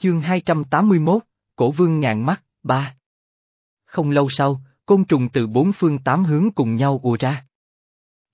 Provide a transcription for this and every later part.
Chương 281, Cổ vương ngàn mắt, ba. Không lâu sau, côn trùng từ bốn phương tám hướng cùng nhau ùa ra.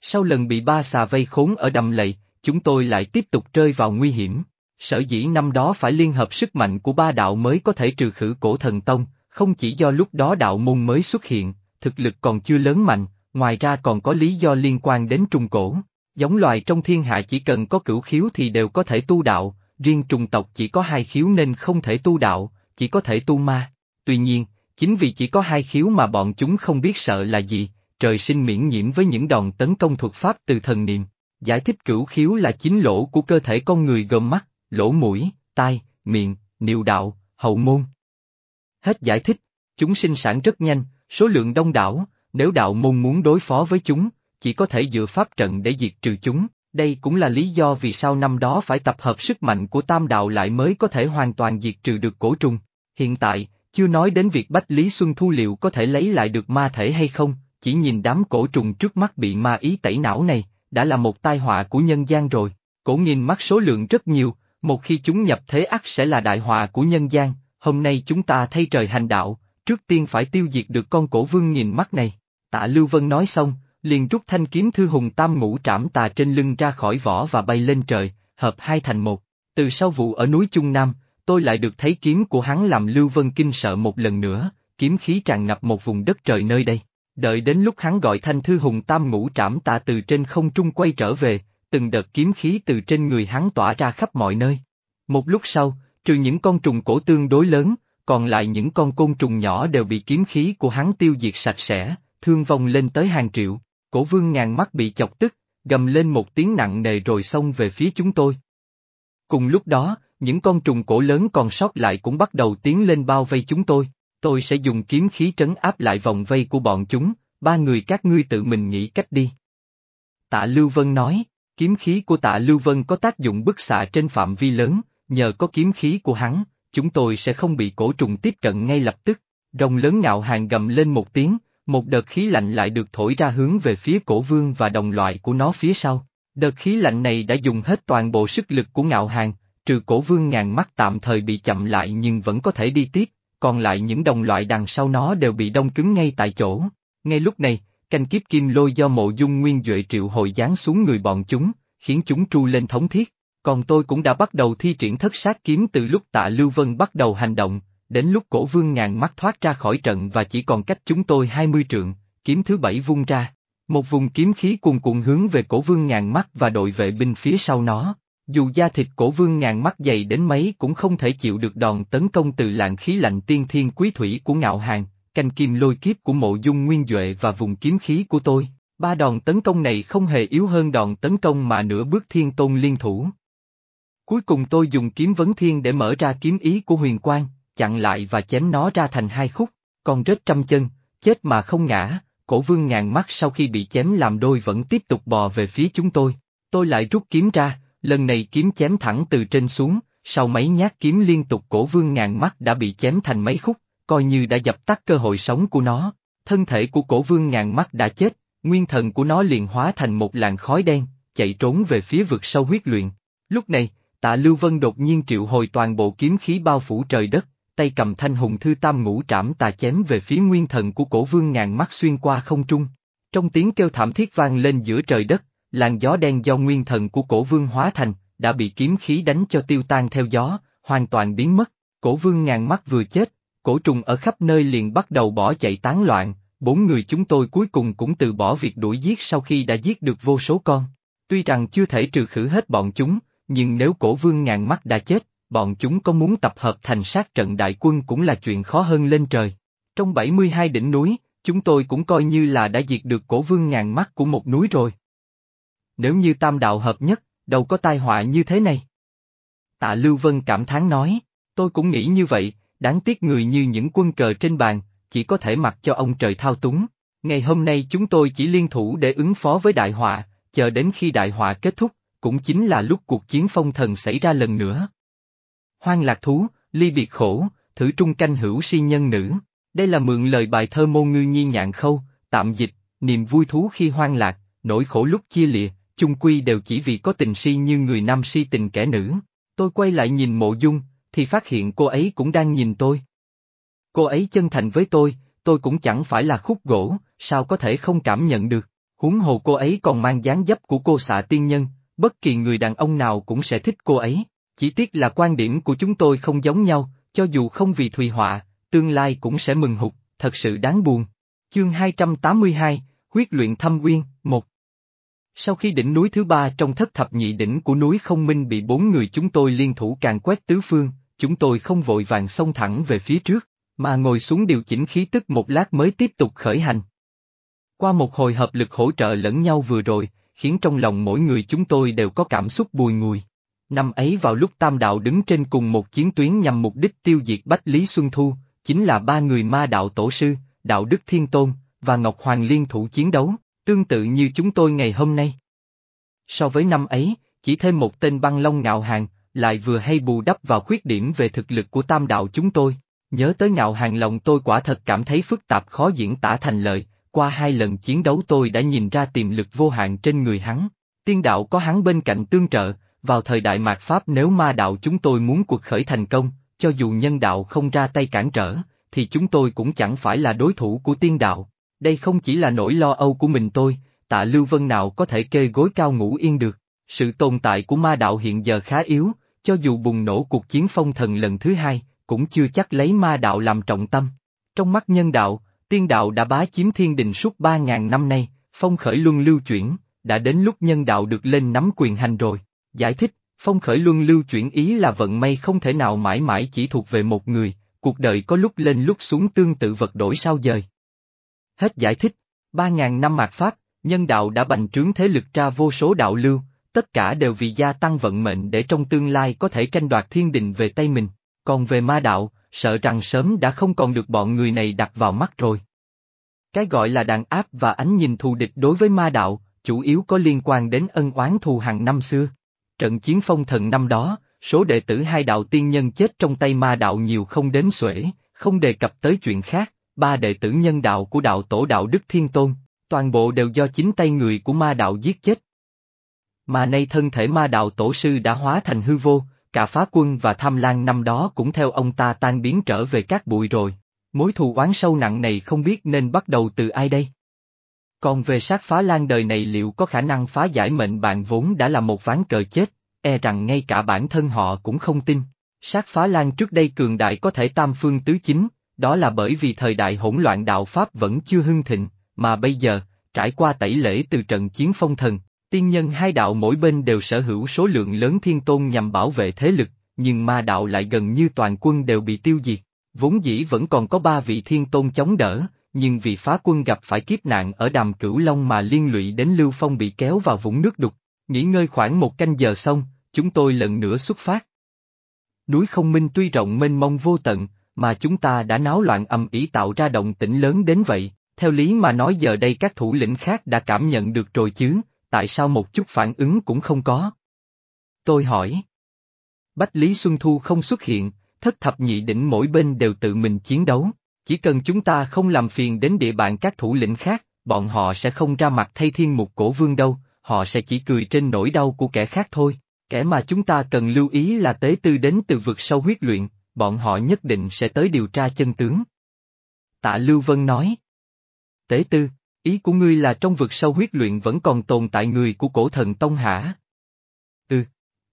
Sau lần bị ba xà vây khốn ở đầm lầy, chúng tôi lại tiếp tục rơi vào nguy hiểm. Sở dĩ năm đó phải liên hợp sức mạnh của ba đạo mới có thể trừ khử cổ thần tông, không chỉ do lúc đó đạo môn mới xuất hiện, thực lực còn chưa lớn mạnh, ngoài ra còn có lý do liên quan đến trung cổ. Giống loài trong thiên hạ chỉ cần có cửu khiếu thì đều có thể tu đạo, riêng trùng tộc chỉ có hai khiếu nên không thể tu đạo, chỉ có thể tu ma. Tuy nhiên, chính vì chỉ có hai khiếu mà bọn chúng không biết sợ là gì, trời sinh miễn nhiễm với những đòn tấn công thuật pháp từ thần niệm. Giải thích cửu khiếu là chính lỗ của cơ thể con người gồm mắt, lỗ mũi, tai, miệng, niệu đạo, hậu môn. Hết giải thích, chúng sinh sản rất nhanh, số lượng đông đảo, nếu đạo môn muốn đối phó với chúng, chỉ có thể dựa pháp trận để diệt trừ chúng. Đây cũng là lý do vì sao năm đó phải tập hợp sức mạnh của tam đạo lại mới có thể hoàn toàn diệt trừ được cổ trùng. Hiện tại, chưa nói đến việc Bách Lý Xuân Thu liệu có thể lấy lại được ma thể hay không, chỉ nhìn đám cổ trùng trước mắt bị ma ý tẩy não này, đã là một tai họa của nhân gian rồi. Cổ nghìn mắt số lượng rất nhiều, một khi chúng nhập thế ắt sẽ là đại họa của nhân gian, hôm nay chúng ta thay trời hành đạo, trước tiên phải tiêu diệt được con cổ vương nghìn mắt này. Tạ Lưu Vân nói xong, liền rút thanh kiếm thư hùng tam ngũ trảm tà trên lưng ra khỏi vỏ và bay lên trời, hợp hai thành một. Từ sau vụ ở núi Trung Nam, tôi lại được thấy kiếm của hắn làm Lưu Vân kinh sợ một lần nữa, kiếm khí tràn ngập một vùng đất trời nơi đây. Đợi đến lúc hắn gọi thanh thư hùng tam ngũ trảm tà từ trên không trung quay trở về, từng đợt kiếm khí từ trên người hắn tỏa ra khắp mọi nơi. Một lúc sau, trừ những con trùng cổ tương đối lớn, còn lại những con côn trùng nhỏ đều bị kiếm khí của hắn tiêu diệt sạch sẽ, thương vong lên tới hàng triệu. Cổ vương ngàn mắt bị chọc tức, gầm lên một tiếng nặng nề rồi xông về phía chúng tôi. Cùng lúc đó, những con trùng cổ lớn còn sót lại cũng bắt đầu tiến lên bao vây chúng tôi, tôi sẽ dùng kiếm khí trấn áp lại vòng vây của bọn chúng, ba người các ngươi tự mình nghĩ cách đi. Tạ Lưu Vân nói, kiếm khí của tạ Lưu Vân có tác dụng bức xạ trên phạm vi lớn, nhờ có kiếm khí của hắn, chúng tôi sẽ không bị cổ trùng tiếp cận ngay lập tức. Rồng lớn ngạo hàng gầm lên một tiếng, một đợt khí lạnh lại được thổi ra hướng về phía cổ vương và đồng loại của nó phía sau. Đợt khí lạnh này đã dùng hết toàn bộ sức lực của ngạo hàng, trừ cổ vương ngàn mắt tạm thời bị chậm lại nhưng vẫn có thể đi tiếp, còn lại những đồng loại đằng sau nó đều bị đông cứng ngay tại chỗ. Ngay lúc này, canh kiếp kim lôi do mộ dung nguyên Duệ triệu hồi giáng xuống người bọn chúng, khiến chúng tru lên thống thiết. Còn tôi cũng đã bắt đầu thi triển thất sát kiếm từ lúc tạ Lưu Vân bắt đầu hành động, đến lúc cổ vương ngàn mắt thoát ra khỏi trận và chỉ còn cách chúng tôi 20 trượng, kiếm thứ bảy vung ra. Một vùng kiếm khí cuồn cuộn hướng về cổ vương ngàn mắt và đội vệ binh phía sau nó. Dù da thịt cổ vương ngàn mắt dày đến mấy cũng không thể chịu được đòn tấn công từ lạng khí lạnh tiên thiên quý thủy của ngạo hàng, canh kim lôi kiếp của mộ dung nguyên Duệ và vùng kiếm khí của tôi. Ba đòn tấn công này không hề yếu hơn đòn tấn công mà nửa bước thiên tôn liên thủ. Cuối cùng tôi dùng kiếm vấn thiên để mở ra kiếm ý của huyền quang, chặn lại và chém nó ra thành hai khúc, còn rết trăm chân, chết mà không ngã, cổ vương ngàn mắt sau khi bị chém làm đôi vẫn tiếp tục bò về phía chúng tôi. Tôi lại rút kiếm ra, lần này kiếm chém thẳng từ trên xuống, sau mấy nhát kiếm liên tục cổ vương ngàn mắt đã bị chém thành mấy khúc, coi như đã dập tắt cơ hội sống của nó. Thân thể của cổ vương ngàn mắt đã chết, nguyên thần của nó liền hóa thành một làn khói đen, chạy trốn về phía vực sâu huyết luyện. Lúc này, tạ Lưu Vân đột nhiên triệu hồi toàn bộ kiếm khí bao phủ trời đất, tay cầm thanh hùng thư tam ngũ trảm tà chém về phía nguyên thần của cổ vương ngàn mắt xuyên qua không trung. Trong tiếng kêu thảm thiết vang lên giữa trời đất, làn gió đen do nguyên thần của cổ vương hóa thành, đã bị kiếm khí đánh cho tiêu tan theo gió, hoàn toàn biến mất. Cổ vương ngàn mắt vừa chết, cổ trùng ở khắp nơi liền bắt đầu bỏ chạy tán loạn, bốn người chúng tôi cuối cùng cũng từ bỏ việc đuổi giết sau khi đã giết được vô số con. Tuy rằng chưa thể trừ khử hết bọn chúng, nhưng nếu cổ vương ngàn mắt đã chết, bọn chúng có muốn tập hợp thành sát trận đại quân cũng là chuyện khó hơn lên trời. Trong 72 đỉnh núi, chúng tôi cũng coi như là đã diệt được cổ vương ngàn mắt của một núi rồi. Nếu như tam đạo hợp nhất, đâu có tai họa như thế này. Tạ Lưu Vân cảm thán nói, tôi cũng nghĩ như vậy, đáng tiếc người như những quân cờ trên bàn, chỉ có thể mặc cho ông trời thao túng. Ngày hôm nay chúng tôi chỉ liên thủ để ứng phó với đại họa, chờ đến khi đại họa kết thúc, cũng chính là lúc cuộc chiến phong thần xảy ra lần nữa. Hoang lạc thú, ly biệt khổ, thử trung canh hữu si nhân nữ. Đây là mượn lời bài thơ mô ngư nhi nhạn khâu, tạm dịch, niềm vui thú khi hoang lạc, nỗi khổ lúc chia lìa, chung quy đều chỉ vì có tình si như người nam si tình kẻ nữ. Tôi quay lại nhìn mộ dung, thì phát hiện cô ấy cũng đang nhìn tôi. Cô ấy chân thành với tôi, tôi cũng chẳng phải là khúc gỗ, sao có thể không cảm nhận được. Huống hồ cô ấy còn mang dáng dấp của cô xạ tiên nhân, bất kỳ người đàn ông nào cũng sẽ thích cô ấy. Chỉ tiếc là quan điểm của chúng tôi không giống nhau, cho dù không vì Thùy Họa, tương lai cũng sẽ mừng hụt, thật sự đáng buồn. Chương 282, Huyết luyện thâm uyên, 1 Sau khi đỉnh núi thứ ba trong thất thập nhị đỉnh của núi không minh bị bốn người chúng tôi liên thủ càng quét tứ phương, chúng tôi không vội vàng xông thẳng về phía trước, mà ngồi xuống điều chỉnh khí tức một lát mới tiếp tục khởi hành. Qua một hồi hợp lực hỗ trợ lẫn nhau vừa rồi, khiến trong lòng mỗi người chúng tôi đều có cảm xúc bùi ngùi. Năm ấy vào lúc Tam Đạo đứng trên cùng một chiến tuyến nhằm mục đích tiêu diệt Bách Lý Xuân Thu, chính là ba người ma đạo tổ sư, Đạo Đức Thiên Tôn, và Ngọc Hoàng liên thủ chiến đấu, tương tự như chúng tôi ngày hôm nay. So với năm ấy, chỉ thêm một tên băng long ngạo hàng, lại vừa hay bù đắp vào khuyết điểm về thực lực của tam đạo chúng tôi. Nhớ tới ngạo hàng lòng tôi quả thật cảm thấy phức tạp khó diễn tả thành lời, qua hai lần chiến đấu tôi đã nhìn ra tiềm lực vô hạn trên người hắn. Tiên đạo có hắn bên cạnh tương trợ, vào thời đại mạt Pháp nếu ma đạo chúng tôi muốn cuộc khởi thành công, cho dù nhân đạo không ra tay cản trở, thì chúng tôi cũng chẳng phải là đối thủ của tiên đạo. Đây không chỉ là nỗi lo âu của mình tôi, tạ Lưu Vân nào có thể kê gối cao ngủ yên được. Sự tồn tại của ma đạo hiện giờ khá yếu, cho dù bùng nổ cuộc chiến phong thần lần thứ hai, cũng chưa chắc lấy ma đạo làm trọng tâm. Trong mắt nhân đạo, tiên đạo đã bá chiếm thiên đình suốt ba ngàn năm nay, phong khởi luân lưu chuyển, đã đến lúc nhân đạo được lên nắm quyền hành rồi. Giải thích, phong khởi luân lưu chuyển ý là vận may không thể nào mãi mãi chỉ thuộc về một người, cuộc đời có lúc lên lúc xuống tương tự vật đổi sao dời. Hết giải thích, ba ngàn năm mạt Pháp, nhân đạo đã bành trướng thế lực ra vô số đạo lưu, tất cả đều vì gia tăng vận mệnh để trong tương lai có thể tranh đoạt thiên đình về tay mình, còn về ma đạo, sợ rằng sớm đã không còn được bọn người này đặt vào mắt rồi. Cái gọi là đàn áp và ánh nhìn thù địch đối với ma đạo, chủ yếu có liên quan đến ân oán thù hàng năm xưa. Trận chiến phong thần năm đó, số đệ tử hai đạo tiên nhân chết trong tay ma đạo nhiều không đến xuể, không đề cập tới chuyện khác, ba đệ tử nhân đạo của đạo tổ đạo Đức Thiên Tôn, toàn bộ đều do chính tay người của ma đạo giết chết. Mà nay thân thể ma đạo tổ sư đã hóa thành hư vô, cả phá quân và tham lan năm đó cũng theo ông ta tan biến trở về các bụi rồi. Mối thù oán sâu nặng này không biết nên bắt đầu từ ai đây? Còn về sát phá lan đời này liệu có khả năng phá giải mệnh bạn vốn đã là một ván cờ chết, e rằng ngay cả bản thân họ cũng không tin. Sát phá lan trước đây cường đại có thể tam phương tứ chính, đó là bởi vì thời đại hỗn loạn đạo Pháp vẫn chưa hưng thịnh, mà bây giờ, trải qua tẩy lễ từ trận chiến phong thần, tiên nhân hai đạo mỗi bên đều sở hữu số lượng lớn thiên tôn nhằm bảo vệ thế lực, nhưng ma đạo lại gần như toàn quân đều bị tiêu diệt. Vốn dĩ vẫn còn có ba vị thiên tôn chống đỡ, nhưng vì phá quân gặp phải kiếp nạn ở đàm cửu long mà liên lụy đến Lưu Phong bị kéo vào vũng nước đục. Nghỉ ngơi khoảng một canh giờ xong, chúng tôi lần nữa xuất phát. Núi không minh tuy rộng mênh mông vô tận, mà chúng ta đã náo loạn âm ý tạo ra động tĩnh lớn đến vậy, theo lý mà nói giờ đây các thủ lĩnh khác đã cảm nhận được rồi chứ, tại sao một chút phản ứng cũng không có? Tôi hỏi. Bách Lý Xuân Thu không xuất hiện, thất thập nhị đỉnh mỗi bên đều tự mình chiến đấu, chỉ cần chúng ta không làm phiền đến địa bàn các thủ lĩnh khác, bọn họ sẽ không ra mặt thay thiên mục cổ vương đâu, họ sẽ chỉ cười trên nỗi đau của kẻ khác thôi. Kẻ mà chúng ta cần lưu ý là tế tư đến từ vực sâu huyết luyện, bọn họ nhất định sẽ tới điều tra chân tướng. Tạ Lưu Vân nói. Tế tư, ý của ngươi là trong vực sâu huyết luyện vẫn còn tồn tại người của cổ thần Tông hả? Ừ,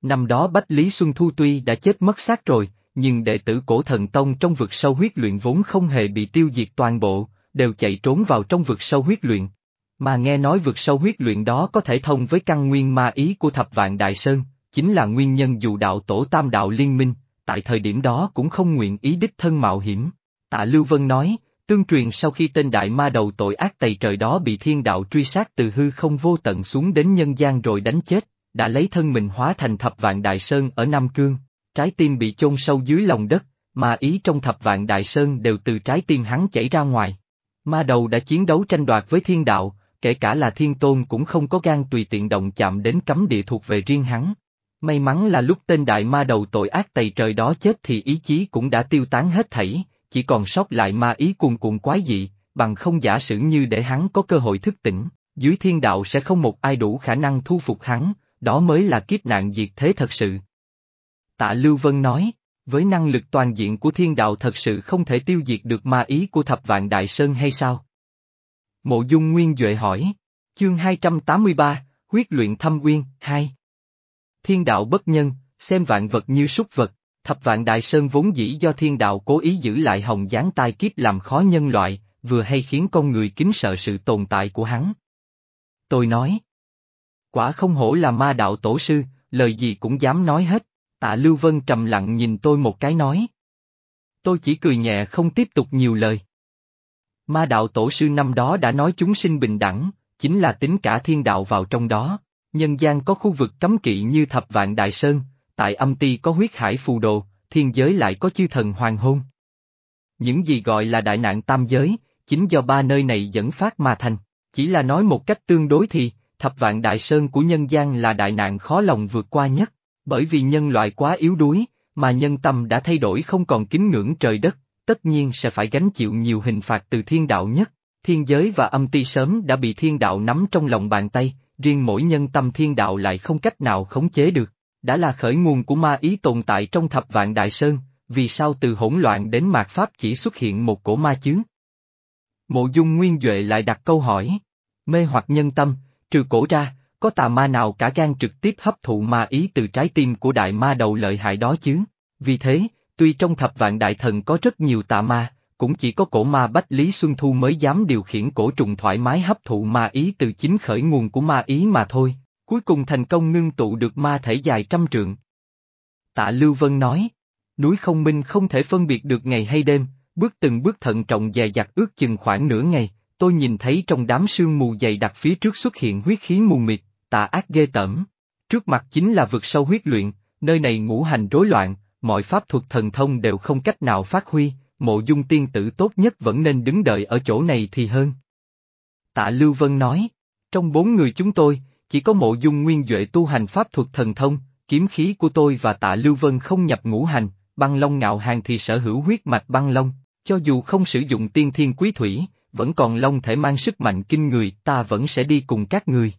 năm đó Bách Lý Xuân Thu tuy đã chết mất xác rồi, nhưng đệ tử cổ thần Tông trong vực sâu huyết luyện vốn không hề bị tiêu diệt toàn bộ, đều chạy trốn vào trong vực sâu huyết luyện. Mà nghe nói vực sâu huyết luyện đó có thể thông với căn nguyên ma ý của thập vạn Đại Sơn, chính là nguyên nhân dù đạo tổ tam đạo liên minh, tại thời điểm đó cũng không nguyện ý đích thân mạo hiểm. Tạ Lưu Vân nói, tương truyền sau khi tên đại ma đầu tội ác tày trời đó bị thiên đạo truy sát từ hư không vô tận xuống đến nhân gian rồi đánh chết, đã lấy thân mình hóa thành thập vạn đại sơn ở Nam Cương, trái tim bị chôn sâu dưới lòng đất, mà ý trong thập vạn đại sơn đều từ trái tim hắn chảy ra ngoài. Ma đầu đã chiến đấu tranh đoạt với thiên đạo, kể cả là thiên tôn cũng không có gan tùy tiện động chạm đến cấm địa thuộc về riêng hắn. May mắn là lúc tên đại ma đầu tội ác tày trời đó chết thì ý chí cũng đã tiêu tán hết thảy, chỉ còn sót lại ma ý cuồn cuộn quái dị, bằng không giả sử như để hắn có cơ hội thức tỉnh, dưới thiên đạo sẽ không một ai đủ khả năng thu phục hắn, đó mới là kiếp nạn diệt thế thật sự. Tạ Lưu Vân nói, Với năng lực toàn diện của thiên đạo thật sự không thể tiêu diệt được ma ý của thập vạn đại sơn hay sao? Mộ dung nguyên Duệ hỏi. Chương 283, Huyết luyện thâm quyên, 2 Thiên đạo bất nhân, xem vạn vật như súc vật, thập vạn đại sơn vốn dĩ do thiên đạo cố ý giữ lại hồng gián tai kiếp làm khó nhân loại, vừa hay khiến con người kính sợ sự tồn tại của hắn. Tôi nói. Quả không hổ là ma đạo tổ sư, lời gì cũng dám nói hết, tạ Lưu Vân trầm lặng nhìn tôi một cái nói. Tôi chỉ cười nhẹ không tiếp tục nhiều lời. Ma đạo tổ sư năm đó đã nói chúng sinh bình đẳng, chính là tính cả thiên đạo vào trong đó. Nhân gian có khu vực cấm kỵ như thập vạn đại sơn, tại âm ti có huyết hải phù đồ, thiên giới lại có chư thần hoàng hôn. Những gì gọi là đại nạn tam giới, chính do ba nơi này dẫn phát mà thành. Chỉ là nói một cách tương đối thì, thập vạn đại sơn của nhân gian là đại nạn khó lòng vượt qua nhất, bởi vì nhân loại quá yếu đuối, mà nhân tâm đã thay đổi không còn kính ngưỡng trời đất, tất nhiên sẽ phải gánh chịu nhiều hình phạt từ thiên đạo nhất. Thiên giới và âm ti sớm đã bị thiên đạo nắm trong lòng bàn tay, riêng mỗi nhân tâm thiên đạo lại không cách nào khống chế được. Đã là khởi nguồn của ma ý tồn tại trong thập vạn đại sơn, vì sao từ hỗn loạn đến mạt pháp chỉ xuất hiện một cổ ma chứ? Mộ dung nguyên Duệ lại đặt câu hỏi. Mê hoặc nhân tâm, trừ cổ ra, có tà ma nào cả gan trực tiếp hấp thụ ma ý từ trái tim của đại ma đầu lợi hại đó chứ? Vì thế, tuy trong thập vạn đại thần có rất nhiều tà ma, cũng chỉ có cổ ma Bách Lý Xuân Thu mới dám điều khiển cổ trùng thoải mái hấp thụ ma ý từ chính khởi nguồn của ma ý mà thôi, cuối cùng thành công ngưng tụ được ma thể dài trăm trượng. Tạ Lưu Vân nói, núi không minh không thể phân biệt được ngày hay đêm, bước từng bước thận trọng dè dặt ước chừng khoảng nửa ngày, tôi nhìn thấy trong đám sương mù dày đặc phía trước xuất hiện huyết khí mù mịt, tà ác ghê tởm. Trước mặt chính là vực sâu huyết luyện, nơi này ngũ hành rối loạn, mọi pháp thuật thần thông đều không cách nào phát huy, mộ dung tiên tử tốt nhất vẫn nên đứng đợi ở chỗ này thì hơn. Tạ Lưu Vân nói, trong bốn người chúng tôi, chỉ có mộ dung nguyên Duệ tu hành pháp thuật thần thông, kiếm khí của tôi và tạ Lưu Vân không nhập ngũ hành, băng long ngạo hàng thì sở hữu huyết mạch băng long, cho dù không sử dụng tiên thiên quý thủy, vẫn còn long thể mang sức mạnh kinh người, ta vẫn sẽ đi cùng các người.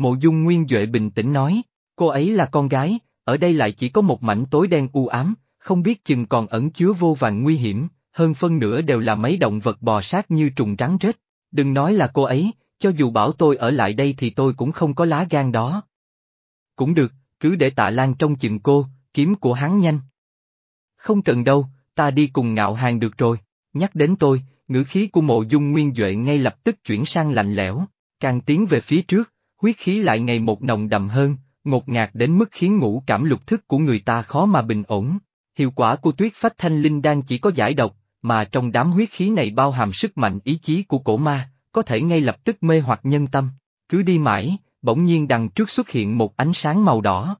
Mộ dung nguyên Duệ bình tĩnh nói, cô ấy là con gái, ở đây lại chỉ có một mảnh tối đen u ám, không biết chừng còn ẩn chứa vô vàng nguy hiểm, hơn phân nửa đều là mấy động vật bò sát như trùng rắn rết. Đừng nói là cô ấy, cho dù bảo tôi ở lại đây thì tôi cũng không có lá gan đó. Cũng được, cứ để tạ lan trong chừng cô, kiếm của hắn nhanh. Không cần đâu, ta đi cùng ngạo hàng được rồi, nhắc đến tôi, ngữ khí của mộ dung nguyên Duệ ngay lập tức chuyển sang lạnh lẽo, càng tiến về phía trước, huyết khí lại ngày một nồng đậm hơn, ngột ngạt đến mức khiến ngũ cảm lục thức của người ta khó mà bình ổn. Hiệu quả của tuyết phách thanh linh đang chỉ có giải độc, mà trong đám huyết khí này bao hàm sức mạnh ý chí của cổ ma, có thể ngay lập tức mê hoặc nhân tâm. Cứ đi mãi, bỗng nhiên đằng trước xuất hiện một ánh sáng màu đỏ.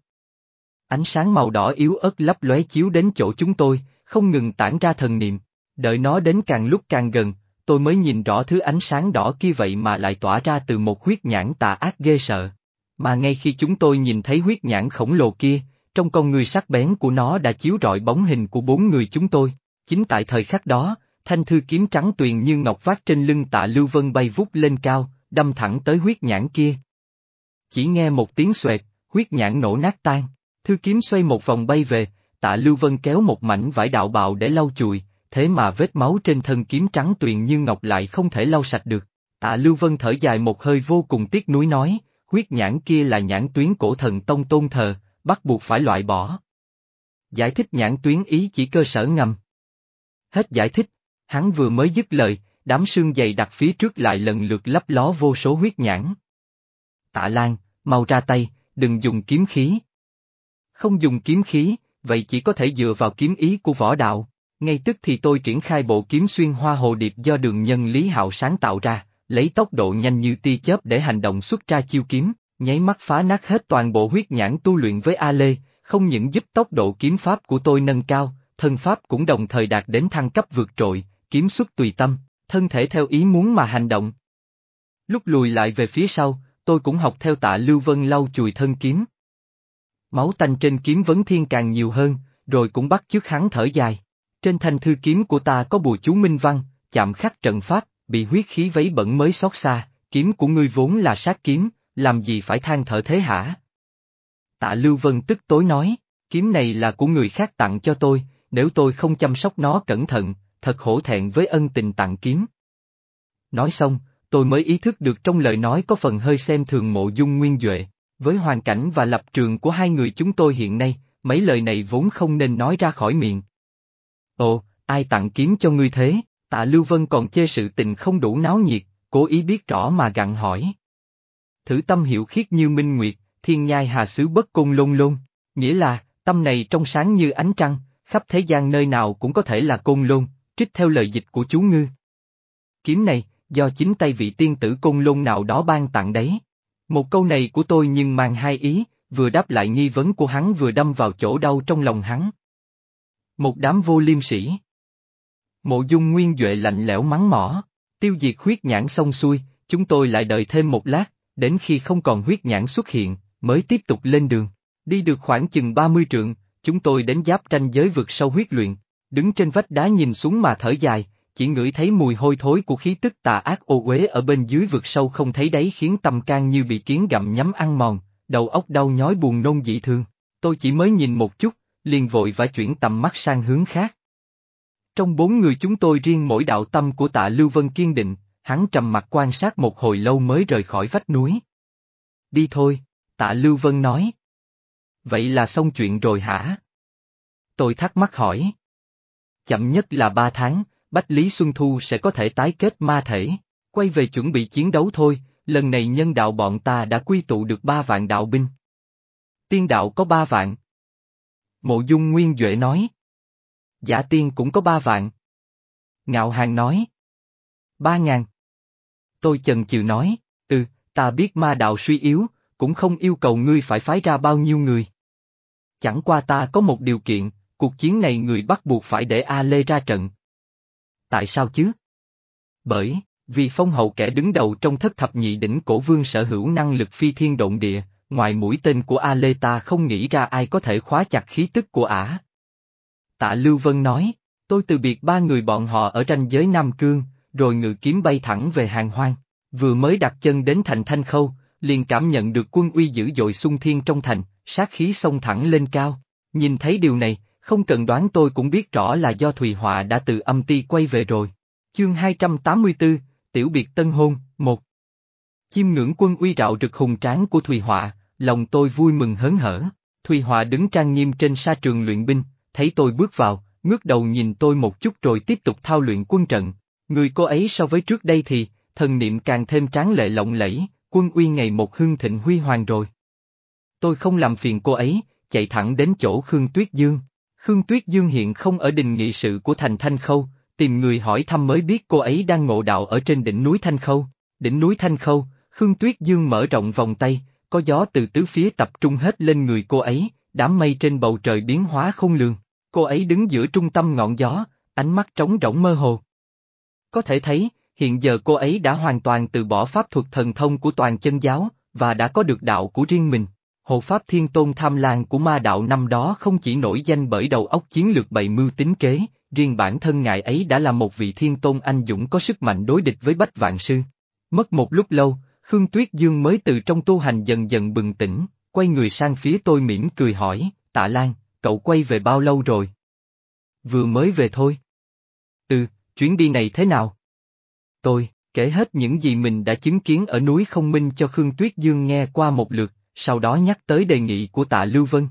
Ánh sáng màu đỏ yếu ớt lấp lóe chiếu đến chỗ chúng tôi, không ngừng tản ra thần niệm. Đợi nó đến càng lúc càng gần, tôi mới nhìn rõ thứ ánh sáng đỏ kia vậy mà lại tỏa ra từ một huyết nhãn tà ác ghê sợ. Mà ngay khi chúng tôi nhìn thấy huyết nhãn khổng lồ kia, trong con người sắc bén của nó đã chiếu rọi bóng hình của bốn người chúng tôi. Chính tại thời khắc đó, thanh thư kiếm trắng tuyền như ngọc vát trên lưng tạ Lưu Vân bay vút lên cao, đâm thẳng tới huyết nhãn kia. Chỉ nghe một tiếng xoẹt, huyết nhãn nổ nát tan, thư kiếm xoay một vòng bay về, tạ Lưu Vân kéo một mảnh vải đạo bào để lau chùi, thế mà vết máu trên thân kiếm trắng tuyền như ngọc lại không thể lau sạch được. Tạ Lưu Vân thở dài một hơi vô cùng tiếc nuối nói, huyết nhãn kia là nhãn tuyến cổ thần tông tôn thờ, bắt buộc phải loại bỏ. Giải thích nhãn tuyến ý chỉ cơ sở ngầm. Hết giải thích, hắn vừa mới dứt lời, đám xương dày đặt phía trước lại lần lượt lấp ló vô số huyết nhãn. Tạ Lan, mau ra tay, đừng dùng kiếm khí. Không dùng kiếm khí, vậy chỉ có thể dựa vào kiếm ý của võ đạo. Ngay tức thì tôi triển khai bộ kiếm xuyên hoa hồ điệp do đường nhân Lý Hạo sáng tạo ra, lấy tốc độ nhanh như tia chớp để hành động xuất ra chiêu kiếm nháy mắt phá nát hết toàn bộ huyết nhãn tu luyện với A Lê, không những giúp tốc độ kiếm pháp của tôi nâng cao, thân pháp cũng đồng thời đạt đến thăng cấp vượt trội, kiếm xuất tùy tâm, thân thể theo ý muốn mà hành động. Lúc lùi lại về phía sau, tôi cũng học theo tạ Lưu Vân lau chùi thân kiếm. Máu tanh trên kiếm vấn thiên càng nhiều hơn, rồi cũng bắt chước hắn thở dài. Trên thanh thư kiếm của ta có bùa chú minh văn, chạm khắc trận pháp, bị huyết khí vấy bẩn mới xót xa, kiếm của ngươi vốn là sát kiếm, làm gì phải than thở thế hả? Tạ Lưu Vân tức tối nói, Kiếm này là của người khác tặng cho tôi, nếu tôi không chăm sóc nó cẩn thận, thật hổ thẹn với ân tình tặng kiếm. Nói xong, tôi mới ý thức được trong lời nói có phần hơi xem thường mộ dung nguyên Duệ. Với hoàn cảnh và lập trường của hai người chúng tôi hiện nay, mấy lời này vốn không nên nói ra khỏi miệng. Ồ, ai tặng kiếm cho ngươi thế? Tạ Lưu Vân còn chê sự tình không đủ náo nhiệt, cố ý biết rõ mà gặn hỏi. Thử tâm hiểu khiết như minh nguyệt, thiên nhai hà xứ bất côn lôn lôn, nghĩa là, tâm này trong sáng như ánh trăng, khắp thế gian nơi nào cũng có thể là côn lôn, trích theo lời dịch của chú ngư. Kiếm này, do chính tay vị tiên tử côn lôn nào đó ban tặng đấy. Một câu này của tôi nhưng mang hai ý, vừa đáp lại nghi vấn của hắn vừa đâm vào chỗ đau trong lòng hắn. Một đám vô liêm sĩ. Mộ dung nguyên Duệ lạnh lẽo mắng mỏ, tiêu diệt huyết nhãn xong xuôi, chúng tôi lại đợi thêm một lát, đến khi không còn huyết nhãn xuất hiện, mới tiếp tục lên đường. Đi được khoảng chừng 30 trượng, chúng tôi đến giáp tranh giới vực sâu huyết luyện, đứng trên vách đá nhìn xuống mà thở dài, chỉ ngửi thấy mùi hôi thối của khí tức tà ác ô uế ở bên dưới vực sâu không thấy đáy khiến tâm can như bị kiến gặm nhắm ăn mòn, đầu óc đau nhói buồn nôn dị thương. Tôi chỉ mới nhìn một chút, liền vội và chuyển tầm mắt sang hướng khác. Trong bốn người chúng tôi riêng mỗi đạo tâm của tạ Lưu Vân kiên định, hắn trầm mặt quan sát một hồi lâu mới rời khỏi vách núi. Đi thôi, tạ Lưu Vân nói. Vậy là xong chuyện rồi hả? Tôi thắc mắc hỏi. Chậm nhất là ba tháng, Bách Lý Xuân Thu sẽ có thể tái kết ma thể, quay về chuẩn bị chiến đấu thôi, lần này nhân đạo bọn ta đã quy tụ được ba vạn đạo binh. Tiên đạo có ba vạn. Mộ Dung Nguyên Duệ nói. Giả tiên cũng có ba vạn. Ngạo Hàng nói. Ba ngàn. Tôi chần chừ nói, ừ, ta biết ma đạo suy yếu, cũng không yêu cầu ngươi phải phái ra bao nhiêu người. Chẳng qua ta có một điều kiện, cuộc chiến này người bắt buộc phải để A Lê ra trận. Tại sao chứ? Bởi, vì phong hậu kẻ đứng đầu trong thất thập nhị đỉnh cổ vương sở hữu năng lực phi thiên động địa, ngoài mũi tên của A Lê ta không nghĩ ra ai có thể khóa chặt khí tức của ả. Tạ Lưu Vân nói, tôi từ biệt ba người bọn họ ở ranh giới Nam Cương, rồi ngự kiếm bay thẳng về hàng hoang. Vừa mới đặt chân đến thành Thanh Khâu, liền cảm nhận được quân uy dữ dội xung thiên trong thành, sát khí xông thẳng lên cao. Nhìn thấy điều này, không cần đoán tôi cũng biết rõ là do Thùy Họa đã từ âm ti quay về rồi. Chương 284, Tiểu biệt tân hôn, một Chim ngưỡng quân uy rạo rực hùng tráng của Thùy Họa, lòng tôi vui mừng hớn hở. Thùy Họa đứng trang nghiêm trên sa trường luyện binh, thấy tôi bước vào, ngước đầu nhìn tôi một chút rồi tiếp tục thao luyện quân trận. Người cô ấy so với trước đây thì, thần niệm càng thêm tráng lệ lộng lẫy, quân uy ngày một hưng thịnh huy hoàng rồi. Tôi không làm phiền cô ấy, chạy thẳng đến chỗ Khương Tuyết Dương. Khương Tuyết Dương hiện không ở đình nghị sự của thành Thanh Khâu, tìm người hỏi thăm mới biết cô ấy đang ngộ đạo ở trên đỉnh núi Thanh Khâu. Đỉnh núi Thanh Khâu, Khương Tuyết Dương mở rộng vòng tay, có gió từ tứ phía tập trung hết lên người cô ấy, đám mây trên bầu trời biến hóa không lường. Cô ấy đứng giữa trung tâm ngọn gió, ánh mắt trống rỗng mơ hồ. Có thể thấy, hiện giờ cô ấy đã hoàn toàn từ bỏ pháp thuật thần thông của toàn chân giáo, và đã có được đạo của riêng mình. Hộ pháp thiên tôn tham lang của ma đạo năm đó không chỉ nổi danh bởi đầu óc chiến lược bày mưu tính kế, riêng bản thân ngài ấy đã là một vị thiên tôn anh dũng có sức mạnh đối địch với bách vạn sư. Mất một lúc lâu, Khương Tuyết Dương mới từ trong tu hành dần dần bừng tỉnh, quay người sang phía tôi mỉm cười hỏi, tạ Lan, cậu quay về bao lâu rồi? Vừa mới về thôi. Ừ, chuyến đi này thế nào? Tôi, kể hết những gì mình đã chứng kiến ở núi không minh cho Khương Tuyết Dương nghe qua một lượt, sau đó nhắc tới đề nghị của tạ Lưu Vân.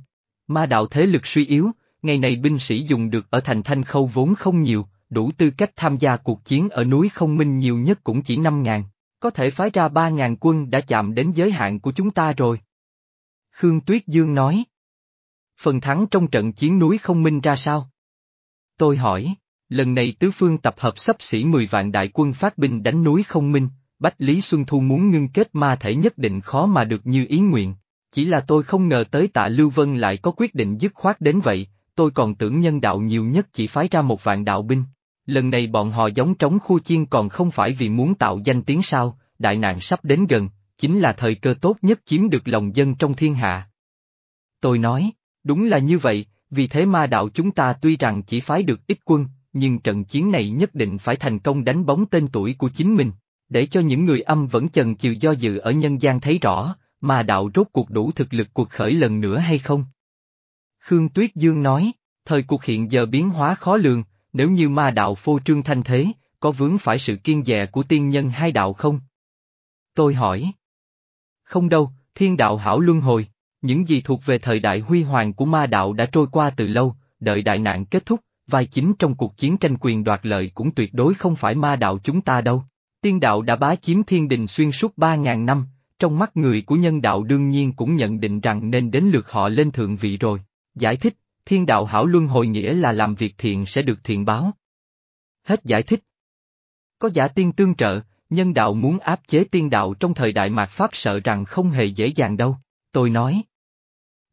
Ma đạo thế lực suy yếu, ngày này binh sĩ dùng được ở thành thanh khâu vốn không nhiều, đủ tư cách tham gia cuộc chiến ở núi không minh nhiều nhất cũng chỉ 5 ngàn, có thể phái ra 3 ngàn quân đã chạm đến giới hạn của chúng ta rồi. Khương Tuyết Dương nói. Phần thắng trong trận chiến núi không minh ra sao? Tôi hỏi, lần này tứ phương tập hợp sắp xỉ 10 vạn đại quân phát binh đánh núi không minh, Bách Lý Xuân Thu muốn ngưng kết ma thể nhất định khó mà được như ý nguyện. Chỉ là tôi không ngờ tới tạ Lưu Vân lại có quyết định dứt khoát đến vậy, tôi còn tưởng nhân đạo nhiều nhất chỉ phái ra một vạn đạo binh. Lần này bọn họ giống trống khu chiên còn không phải vì muốn tạo danh tiếng sao, đại nạn sắp đến gần, chính là thời cơ tốt nhất chiếm được lòng dân trong thiên hạ. Tôi nói, đúng là như vậy, vì thế ma đạo chúng ta tuy rằng chỉ phái được ít quân, nhưng trận chiến này nhất định phải thành công đánh bóng tên tuổi của chính mình, để cho những người âm vẫn chần chừ do dự ở nhân gian thấy rõ, ma đạo rốt cuộc đủ thực lực cuộc khởi lần nữa hay không. Khương Tuyết Dương nói, thời cuộc hiện giờ biến hóa khó lường, nếu như ma đạo phô trương thanh thế, có vướng phải sự kiên dè của tiên nhân hai đạo không? Tôi hỏi. Không đâu, thiên đạo hảo luân hồi, những gì thuộc về thời đại huy hoàng của ma đạo đã trôi qua từ lâu, đợi đại nạn kết thúc, vai chính trong cuộc chiến tranh quyền đoạt lợi cũng tuyệt đối không phải ma đạo chúng ta đâu. Tiên đạo đã bá chiếm thiên đình xuyên suốt ba ngàn năm, trong mắt người của nhân đạo đương nhiên cũng nhận định rằng nên đến lượt họ lên thượng vị rồi. Giải thích, thiên đạo hảo luân hồi nghĩa là làm việc thiện sẽ được thiện báo. Hết giải thích. Có giả tiên tương trợ, nhân đạo muốn áp chế tiên đạo trong thời đại mạt Pháp sợ rằng không hề dễ dàng đâu, tôi nói.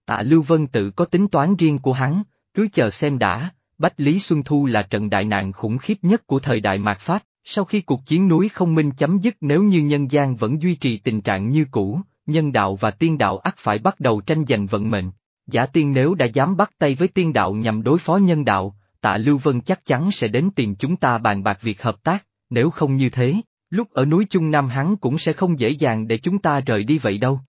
Tạ Lưu Vân tự có tính toán riêng của hắn, cứ chờ xem đã, Bách Lý Xuân Thu là trận đại nạn khủng khiếp nhất của thời đại mạt Pháp, sau khi cuộc chiến núi không minh chấm dứt nếu như nhân gian vẫn duy trì tình trạng như cũ, nhân đạo và tiên đạo ắt phải bắt đầu tranh giành vận mệnh. Giả tiên nếu đã dám bắt tay với tiên đạo nhằm đối phó nhân đạo, tạ Lưu Vân chắc chắn sẽ đến tìm chúng ta bàn bạc việc hợp tác, nếu không như thế, lúc ở núi Trung Nam hắn cũng sẽ không dễ dàng để chúng ta rời đi vậy đâu.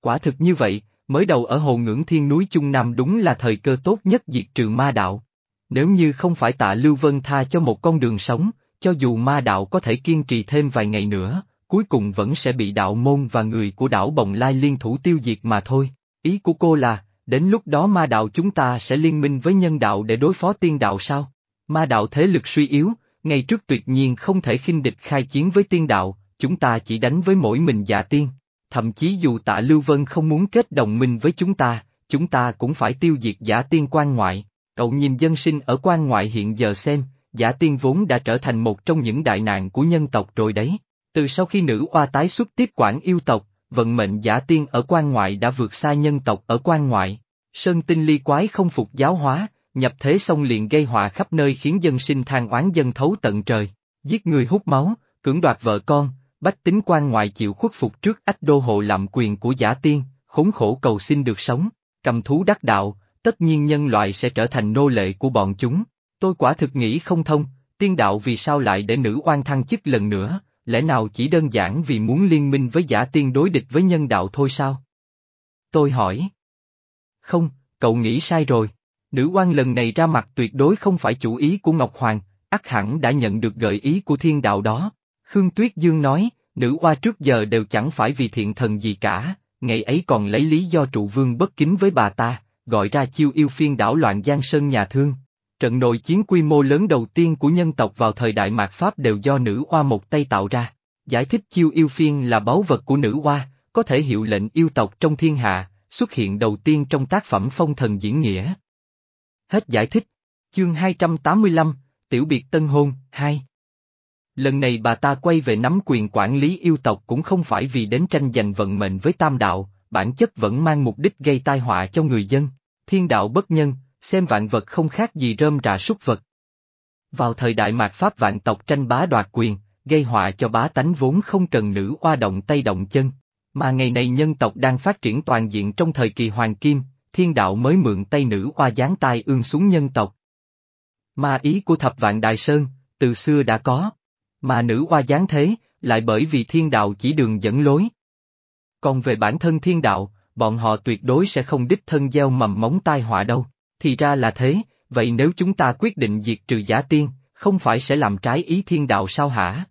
Quả thực như vậy, mới đầu ở hồ ngưỡng thiên núi Trung Nam đúng là thời cơ tốt nhất diệt trừ ma đạo. Nếu như không phải tạ Lưu Vân tha cho một con đường sống, cho dù ma đạo có thể kiên trì thêm vài ngày nữa, cuối cùng vẫn sẽ bị đạo môn và người của đảo Bồng Lai liên thủ tiêu diệt mà thôi. Ý của cô là, đến lúc đó ma đạo chúng ta sẽ liên minh với nhân đạo để đối phó tiên đạo sao? Ma đạo thế lực suy yếu, ngày trước tuyệt nhiên không thể khinh địch khai chiến với tiên đạo, chúng ta chỉ đánh với mỗi mình giả tiên. Thậm chí dù tạ Lưu Vân không muốn kết đồng minh với chúng ta, chúng ta cũng phải tiêu diệt giả tiên quan ngoại. Cậu nhìn dân sinh ở quan ngoại hiện giờ xem, giả tiên vốn đã trở thành một trong những đại nạn của nhân tộc rồi đấy. Từ sau khi nữ oa tái xuất tiếp quản yêu tộc, vận mệnh giả tiên ở quan ngoại đã vượt xa nhân tộc ở quan ngoại. Sơn tinh ly quái không phục giáo hóa, nhập thế xong liền gây họa khắp nơi khiến dân sinh than oán dân thấu tận trời, giết người hút máu, cưỡng đoạt vợ con, bách tính quan ngoại chịu khuất phục trước ách đô hộ lạm quyền của giả tiên, khốn khổ cầu xin được sống, cầm thú đắc đạo, tất nhiên nhân loại sẽ trở thành nô lệ của bọn chúng. Tôi quả thực nghĩ không thông, tiên đạo vì sao lại để nữ oan thăng chức lần nữa, lẽ nào chỉ đơn giản vì muốn liên minh với giả tiên đối địch với nhân đạo thôi sao? Tôi hỏi. Không, cậu nghĩ sai rồi. Nữ quan lần này ra mặt tuyệt đối không phải chủ ý của Ngọc Hoàng, ắt hẳn đã nhận được gợi ý của thiên đạo đó. Khương Tuyết Dương nói, nữ oa trước giờ đều chẳng phải vì thiện thần gì cả, ngày ấy còn lấy lý do trụ vương bất kính với bà ta, gọi ra chiêu yêu phiên đảo loạn Giang Sơn nhà thương. Trận nội chiến quy mô lớn đầu tiên của nhân tộc vào thời đại mạt Pháp đều do nữ oa một tay tạo ra. Giải thích chiêu yêu phiên là báu vật của nữ oa, có thể hiệu lệnh yêu tộc trong thiên hạ, xuất hiện đầu tiên trong tác phẩm phong thần diễn nghĩa. Hết giải thích. Chương 285, Tiểu biệt tân hôn, 2 Lần này bà ta quay về nắm quyền quản lý yêu tộc cũng không phải vì đến tranh giành vận mệnh với tam đạo, bản chất vẫn mang mục đích gây tai họa cho người dân. Thiên đạo bất nhân, xem vạn vật không khác gì rơm rạ súc vật. Vào thời đại mạt Pháp vạn tộc tranh bá đoạt quyền, gây họa cho bá tánh vốn không cần nữ oa động tay động chân. Mà ngày nay nhân tộc đang phát triển toàn diện trong thời kỳ hoàng kim, thiên đạo mới mượn tay nữ oa giáng tai ương xuống nhân tộc. Mà ý của thập vạn đại sơn, từ xưa đã có. Mà nữ oa giáng thế, lại bởi vì thiên đạo chỉ đường dẫn lối. Còn về bản thân thiên đạo, bọn họ tuyệt đối sẽ không đích thân gieo mầm móng tai họa đâu. Thì ra là thế, vậy nếu chúng ta quyết định diệt trừ giả tiên, không phải sẽ làm trái ý thiên đạo sao hả?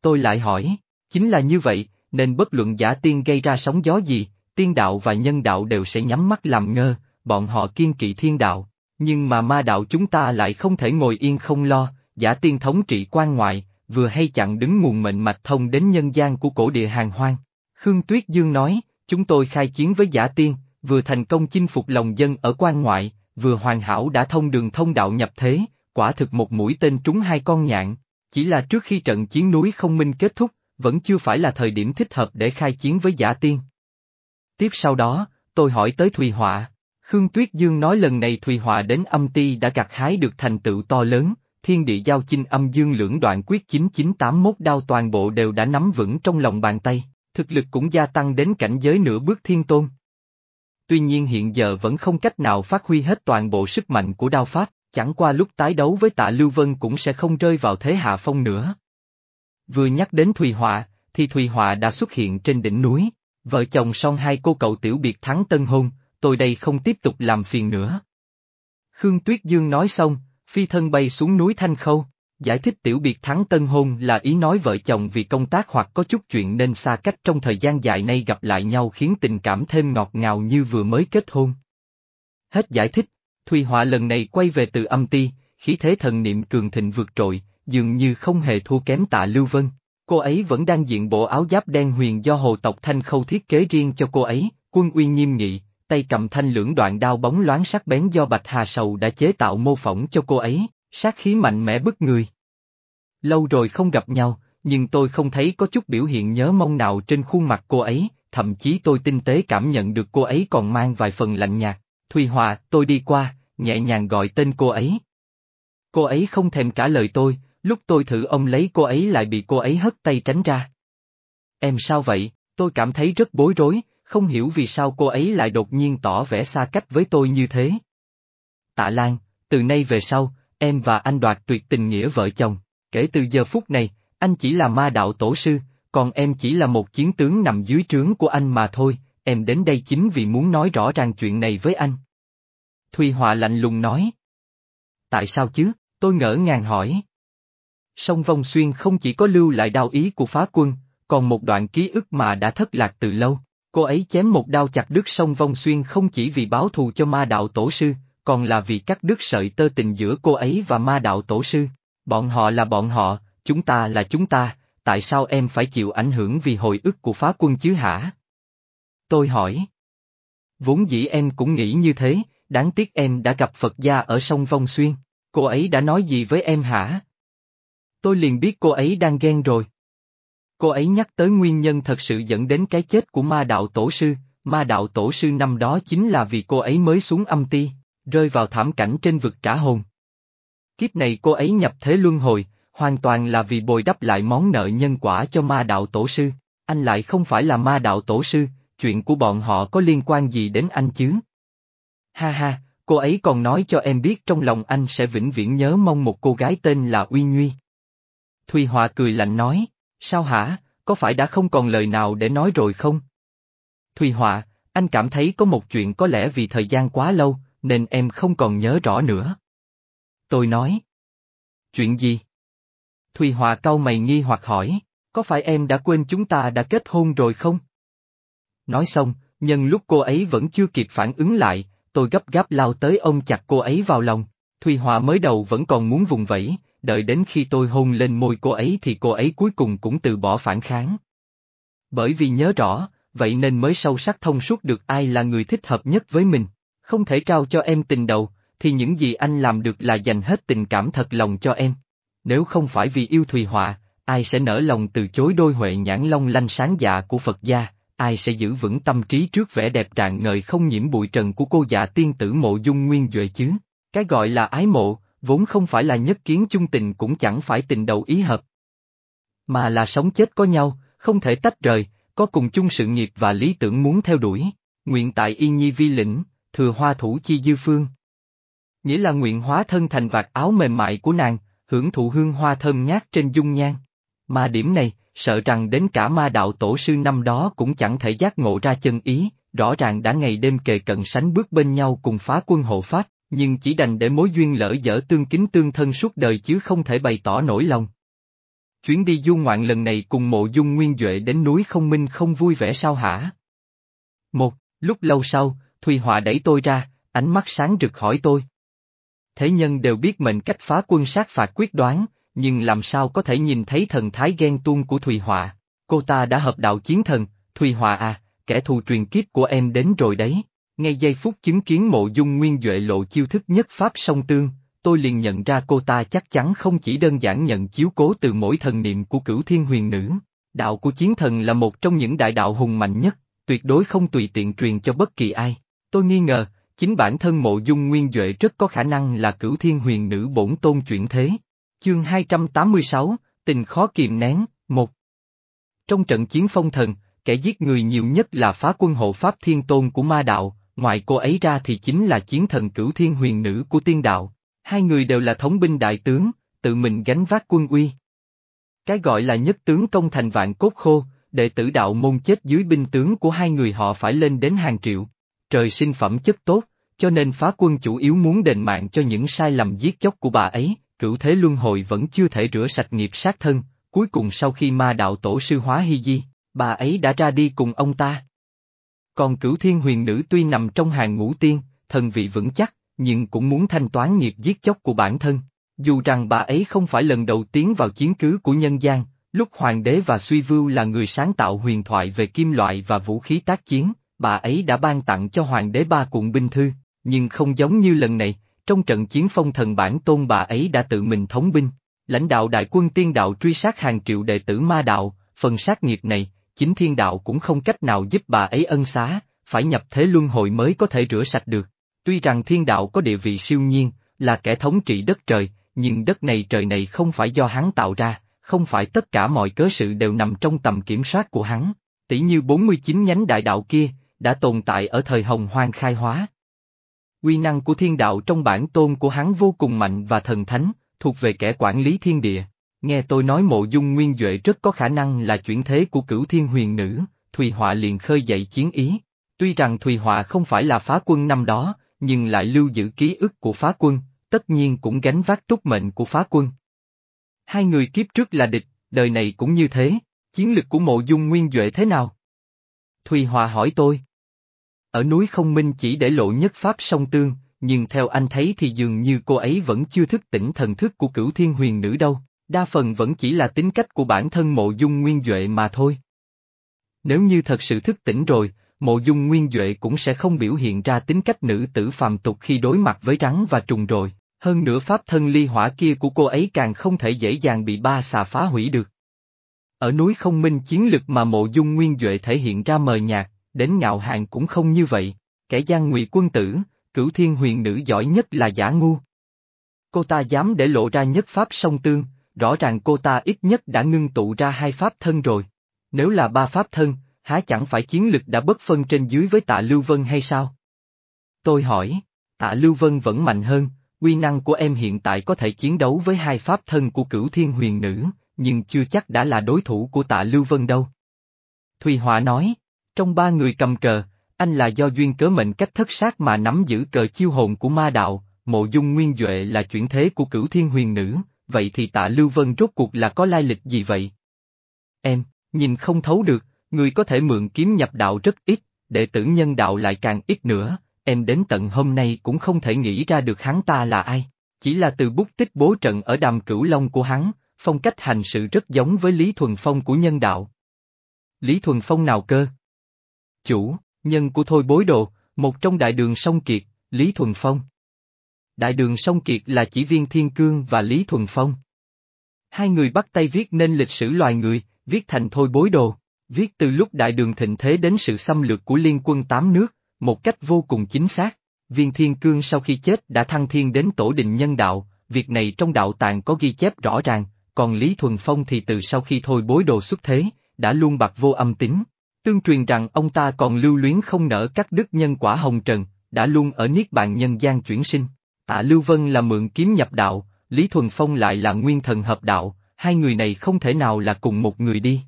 Tôi lại hỏi, chính là như vậy, nên bất luận giả tiên gây ra sóng gió gì, tiên đạo và nhân đạo đều sẽ nhắm mắt làm ngơ, bọn họ kiên kỵ thiên đạo, nhưng mà ma đạo chúng ta lại không thể ngồi yên không lo, giả tiên thống trị quan ngoại, vừa hay chặn đứng nguồn mệnh mạch thông đến nhân gian của cổ địa hàng hoang. Khương Tuyết Dương nói, chúng tôi khai chiến với giả tiên, vừa thành công chinh phục lòng dân ở quan ngoại, vừa hoàn hảo đã thông đường thông đạo nhập thế, quả thực một mũi tên trúng hai con nhạn. Chỉ là trước khi trận chiến núi không minh kết thúc, vẫn chưa phải là thời điểm thích hợp để khai chiến với giả tiên. Tiếp sau đó, tôi hỏi tới Thùy Họa. Khương Tuyết Dương nói lần này Thùy Họa đến âm ti đã gặt hái được thành tựu to lớn, thiên địa giao chinh âm dương lưỡng đoạn quyết 9981 đao toàn bộ đều đã nắm vững trong lòng bàn tay, thực lực cũng gia tăng đến cảnh giới nửa bước thiên tôn. Tuy nhiên hiện giờ vẫn không cách nào phát huy hết toàn bộ sức mạnh của đao pháp, chẳng qua lúc tái đấu với tạ Lưu Vân cũng sẽ không rơi vào thế hạ phong nữa. Vừa nhắc đến Thùy Họa, thì Thùy Họa đã xuất hiện trên đỉnh núi, vợ chồng song hai cô cậu tiểu biệt thắng tân hôn, tôi đây không tiếp tục làm phiền nữa. Khương Tuyết Dương nói xong, phi thân bay xuống núi Thanh Khâu, giải thích tiểu biệt thắng tân hôn là ý nói vợ chồng vì công tác hoặc có chút chuyện nên xa cách trong thời gian dài nay gặp lại nhau khiến tình cảm thêm ngọt ngào như vừa mới kết hôn. Hết giải thích, Thùy Họa lần này quay về từ âm ti, khí thế thần niệm cường thịnh vượt trội, dường như không hề thua kém tạ Lưu Vân. Cô ấy vẫn đang diện bộ áo giáp đen huyền do hồ tộc Thanh Khâu thiết kế riêng cho cô ấy, quân uy nghiêm nghị, tay cầm thanh lưỡng đoạn đao bóng loáng sắc bén do Bạch Hà Sầu đã chế tạo mô phỏng cho cô ấy, sát khí mạnh mẽ bức người. Lâu rồi không gặp nhau, nhưng tôi không thấy có chút biểu hiện nhớ mong nào trên khuôn mặt cô ấy, thậm chí tôi tinh tế cảm nhận được cô ấy còn mang vài phần lạnh nhạt. Thùy Hòa, tôi đi qua, nhẹ nhàng gọi tên cô ấy. Cô ấy không thèm trả lời tôi, lúc tôi thử ông lấy cô ấy lại bị cô ấy hất tay tránh ra. Em sao vậy, tôi cảm thấy rất bối rối, không hiểu vì sao cô ấy lại đột nhiên tỏ vẻ xa cách với tôi như thế. Tạ Lan, từ nay về sau, em và anh đoạt tuyệt tình nghĩa vợ chồng, kể từ giờ phút này, anh chỉ là ma đạo tổ sư, còn em chỉ là một chiến tướng nằm dưới trướng của anh mà thôi, em đến đây chính vì muốn nói rõ ràng chuyện này với anh. Thùy Họa lạnh lùng nói. Tại sao chứ, tôi ngỡ ngàng hỏi. Song Vong Xuyên không chỉ có lưu lại đao ý của phá quân, còn một đoạn ký ức mà đã thất lạc từ lâu. Cô ấy chém một đao chặt đứt sông Vong Xuyên không chỉ vì báo thù cho ma đạo tổ sư, còn là vì cắt đứt sợi tơ tình giữa cô ấy và ma đạo tổ sư. Bọn họ là bọn họ, chúng ta là chúng ta, tại sao em phải chịu ảnh hưởng vì hồi ức của phá quân chứ hả? Tôi hỏi. Vốn dĩ em cũng nghĩ như thế, đáng tiếc em đã gặp Phật gia ở sông Vong Xuyên, cô ấy đã nói gì với em hả? Tôi liền biết cô ấy đang ghen rồi. Cô ấy nhắc tới nguyên nhân thật sự dẫn đến cái chết của ma đạo tổ sư, ma đạo tổ sư năm đó chính là vì cô ấy mới xuống âm ti, rơi vào thảm cảnh trên vực trả hồn. Kiếp này cô ấy nhập thế luân hồi, hoàn toàn là vì bồi đắp lại món nợ nhân quả cho ma đạo tổ sư, anh lại không phải là ma đạo tổ sư, chuyện của bọn họ có liên quan gì đến anh chứ? Ha ha, cô ấy còn nói cho em biết trong lòng anh sẽ vĩnh viễn nhớ mong một cô gái tên là Uy Nguy. Thùy Hòa cười lạnh nói, sao hả, có phải đã không còn lời nào để nói rồi không? Thùy Hòa, anh cảm thấy có một chuyện có lẽ vì thời gian quá lâu, nên em không còn nhớ rõ nữa. Tôi nói. Chuyện gì? Thùy Hòa cau mày nghi hoặc hỏi, có phải em đã quên chúng ta đã kết hôn rồi không? Nói xong, nhân lúc cô ấy vẫn chưa kịp phản ứng lại, tôi gấp gáp lao tới ôm chặt cô ấy vào lòng. Thùy Hòa mới đầu vẫn còn muốn vùng vẫy, đợi đến khi tôi hôn lên môi cô ấy thì cô ấy cuối cùng cũng từ bỏ phản kháng. Bởi vì nhớ rõ, vậy nên mới sâu sắc thông suốt được ai là người thích hợp nhất với mình. Không thể trao cho em tình đầu, thì những gì anh làm được là dành hết tình cảm thật lòng cho em. Nếu không phải vì yêu Thùy Họa, ai sẽ nở lòng từ chối đôi huệ nhãn long lanh sáng dạ của Phật gia, ai sẽ giữ vững tâm trí trước vẻ đẹp trạng ngời không nhiễm bụi trần của cô già tiên tử mộ dung nguyên Duệ chứ? Cái gọi là ái mộ, vốn không phải là nhất kiến chung tình cũng chẳng phải tình đầu ý hợp. Mà là sống chết có nhau, không thể tách rời, có cùng chung sự nghiệp và lý tưởng muốn theo đuổi. Nguyện tại y nhi vi lĩnh, thừa hoa thủ chi dư phương. Nghĩa là nguyện hóa thân thành vạt áo mềm mại của nàng, hưởng thụ hương hoa thơm ngát trên dung nhan. Mà điểm này, sợ rằng đến cả ma đạo tổ sư năm đó cũng chẳng thể giác ngộ ra chân ý, rõ ràng đã ngày đêm kề cận sánh bước bên nhau cùng phá quân hộ pháp, nhưng chỉ đành để mối duyên lỡ dở tương kính tương thân suốt đời chứ không thể bày tỏ nổi lòng. Chuyến đi du ngoạn lần này cùng mộ dung nguyên Duệ đến núi không minh không vui vẻ sao hả? Một, lúc lâu sau, Thùy Họa đẩy tôi ra, ánh mắt sáng rực hỏi tôi. Thế nhân đều biết mệnh cách phá quân sát phạt quyết đoán, nhưng làm sao có thể nhìn thấy thần thái ghen tuông của Thùy Họa? Cô ta đã hợp đạo chiến thần, Thùy Họa à, kẻ thù truyền kiếp của em đến rồi đấy. Ngay giây phút chứng kiến mộ dung nguyên Duệ lộ chiêu thức nhất pháp song tương, tôi liền nhận ra cô ta chắc chắn không chỉ đơn giản nhận chiếu cố từ mỗi thần niệm của cửu thiên huyền nữ. Đạo của chiến thần là một trong những đại đạo hùng mạnh nhất, tuyệt đối không tùy tiện truyền cho bất kỳ ai. Tôi nghi ngờ, chính bản thân mộ dung nguyên Duệ rất có khả năng là cửu thiên huyền nữ bổn tôn chuyển thế. Chương 286, tình khó kìm nén, một. Trong trận chiến phong thần, kẻ giết người nhiều nhất là phá quân hộ pháp thiên tôn của ma đạo, ngoài cô ấy ra thì chính là chiến thần cửu thiên huyền nữ của tiên đạo. Hai người đều là thống binh đại tướng, tự mình gánh vác quân uy. Cái gọi là nhất tướng công thành vạn cốt khô, đệ tử đạo môn chết dưới binh tướng của hai người họ phải lên đến hàng triệu trời sinh phẩm chất tốt, cho nên phá quân chủ yếu muốn đền mạng cho những sai lầm giết chóc của bà ấy, cửu thế luân hồi vẫn chưa thể rửa sạch nghiệp sát thân, cuối cùng sau khi ma đạo tổ sư hóa hy di, bà ấy đã ra đi cùng ông ta. Còn cửu thiên huyền nữ tuy nằm trong hàng ngũ tiên, thần vị vững chắc, nhưng cũng muốn thanh toán nghiệp giết chóc của bản thân. Dù rằng bà ấy không phải lần đầu tiến vào chiến cứ của nhân gian, lúc hoàng đế và suy vưu là người sáng tạo huyền thoại về kim loại và vũ khí tác chiến, bà ấy đã ban tặng cho hoàng đế ba cuộn binh thư, nhưng không giống như lần này, trong trận chiến phong thần bản tôn bà ấy đã tự mình thống binh, lãnh đạo đại quân tiên đạo truy sát hàng triệu đệ tử ma đạo, phần sát nghiệp này, chính thiên đạo cũng không cách nào giúp bà ấy ân xá, phải nhập thế luân hồi mới có thể rửa sạch được. Tuy rằng thiên đạo có địa vị siêu nhiên, là kẻ thống trị đất trời, nhưng đất này trời này không phải do hắn tạo ra, không phải tất cả mọi cớ sự đều nằm trong tầm kiểm soát của hắn. Tỷ như 49 nhánh đại đạo kia, đã tồn tại ở thời hồng hoang khai hóa. Quy năng của thiên đạo trong bản tôn của hắn vô cùng mạnh và thần thánh, thuộc về kẻ quản lý thiên địa. Nghe tôi nói mộ dung nguyên Duệ rất có khả năng là chuyển thế của cửu thiên huyền nữ, Thùy Họa liền khơi dậy chiến ý. Tuy rằng Thùy Họa không phải là phá quân năm đó, nhưng lại lưu giữ ký ức của phá quân, tất nhiên cũng gánh vác túc mệnh của phá quân. Hai người kiếp trước là địch, đời này cũng như thế, chiến lực của mộ dung nguyên Duệ thế nào? Thùy Họa hỏi tôi. Ở núi không minh chỉ để lộ nhất pháp song tương, nhưng theo anh thấy thì dường như cô ấy vẫn chưa thức tỉnh thần thức của cửu thiên huyền nữ đâu đa phần vẫn chỉ là tính cách của bản thân mộ dung nguyên Duệ mà thôi. Nếu như thật sự thức tỉnh rồi, mộ dung nguyên Duệ cũng sẽ không biểu hiện ra tính cách nữ tử phàm tục khi đối mặt với rắn và trùng rồi, hơn nữa pháp thân ly hỏa kia của cô ấy càng không thể dễ dàng bị ba xà phá hủy được. Ở núi không minh chiến lực mà mộ dung nguyên Duệ thể hiện ra mờ nhạt, đến ngạo hàng cũng không như vậy, kẻ gian ngụy quân tử, cửu thiên huyền nữ giỏi nhất là giả ngu. Cô ta dám để lộ ra nhất pháp song tương, rõ ràng cô ta ít nhất đã ngưng tụ ra hai pháp thân rồi. Nếu là ba pháp thân, há chẳng phải chiến lực đã bất phân trên dưới với tạ Lưu Vân hay sao? Tôi hỏi, tạ Lưu Vân vẫn mạnh hơn, quy năng của em hiện tại có thể chiến đấu với hai pháp thân của cửu thiên huyền nữ, nhưng chưa chắc đã là đối thủ của tạ Lưu Vân đâu. Thùy Họa nói, trong ba người cầm cờ, anh là do duyên cớ mệnh cách thất sát mà nắm giữ cờ chiêu hồn của ma đạo, mộ dung nguyên Duệ là chuyển thế của cửu thiên huyền nữ, vậy thì tạ Lưu Vân rốt cuộc là có lai lịch gì vậy? Em, nhìn không thấu được, người có thể mượn kiếm nhập đạo rất ít, đệ tử nhân đạo lại càng ít nữa, em đến tận hôm nay cũng không thể nghĩ ra được hắn ta là ai, chỉ là từ bút tích bố trận ở đàm cửu long của hắn, phong cách hành sự rất giống với Lý Thuần Phong của nhân đạo. Lý Thuần Phong nào cơ? Chủ, nhân của Thôi Bối Đồ, một trong đại đường sông Kiệt, Lý Thuần Phong. Đại đường Sông Kiệt là chỉ viên Thiên Cương và Lý Thuần Phong. Hai người bắt tay viết nên lịch sử loài người, viết thành thôi bối đồ, viết từ lúc đại đường thịnh thế đến sự xâm lược của liên quân tám nước, một cách vô cùng chính xác. Viên Thiên Cương sau khi chết đã thăng thiên đến tổ đình nhân đạo, việc này trong đạo tàng có ghi chép rõ ràng, còn Lý Thuần Phong thì từ sau khi thôi bối đồ xuất thế, đã luôn bạc vô âm tính. Tương truyền rằng ông ta còn lưu luyến không nở các đức nhân quả hồng trần, đã luôn ở niết bàn nhân gian chuyển sinh. Tạ Lưu Vân là mượn kiếm nhập đạo, Lý Thuần Phong lại là nguyên thần hợp đạo, hai người này không thể nào là cùng một người đi.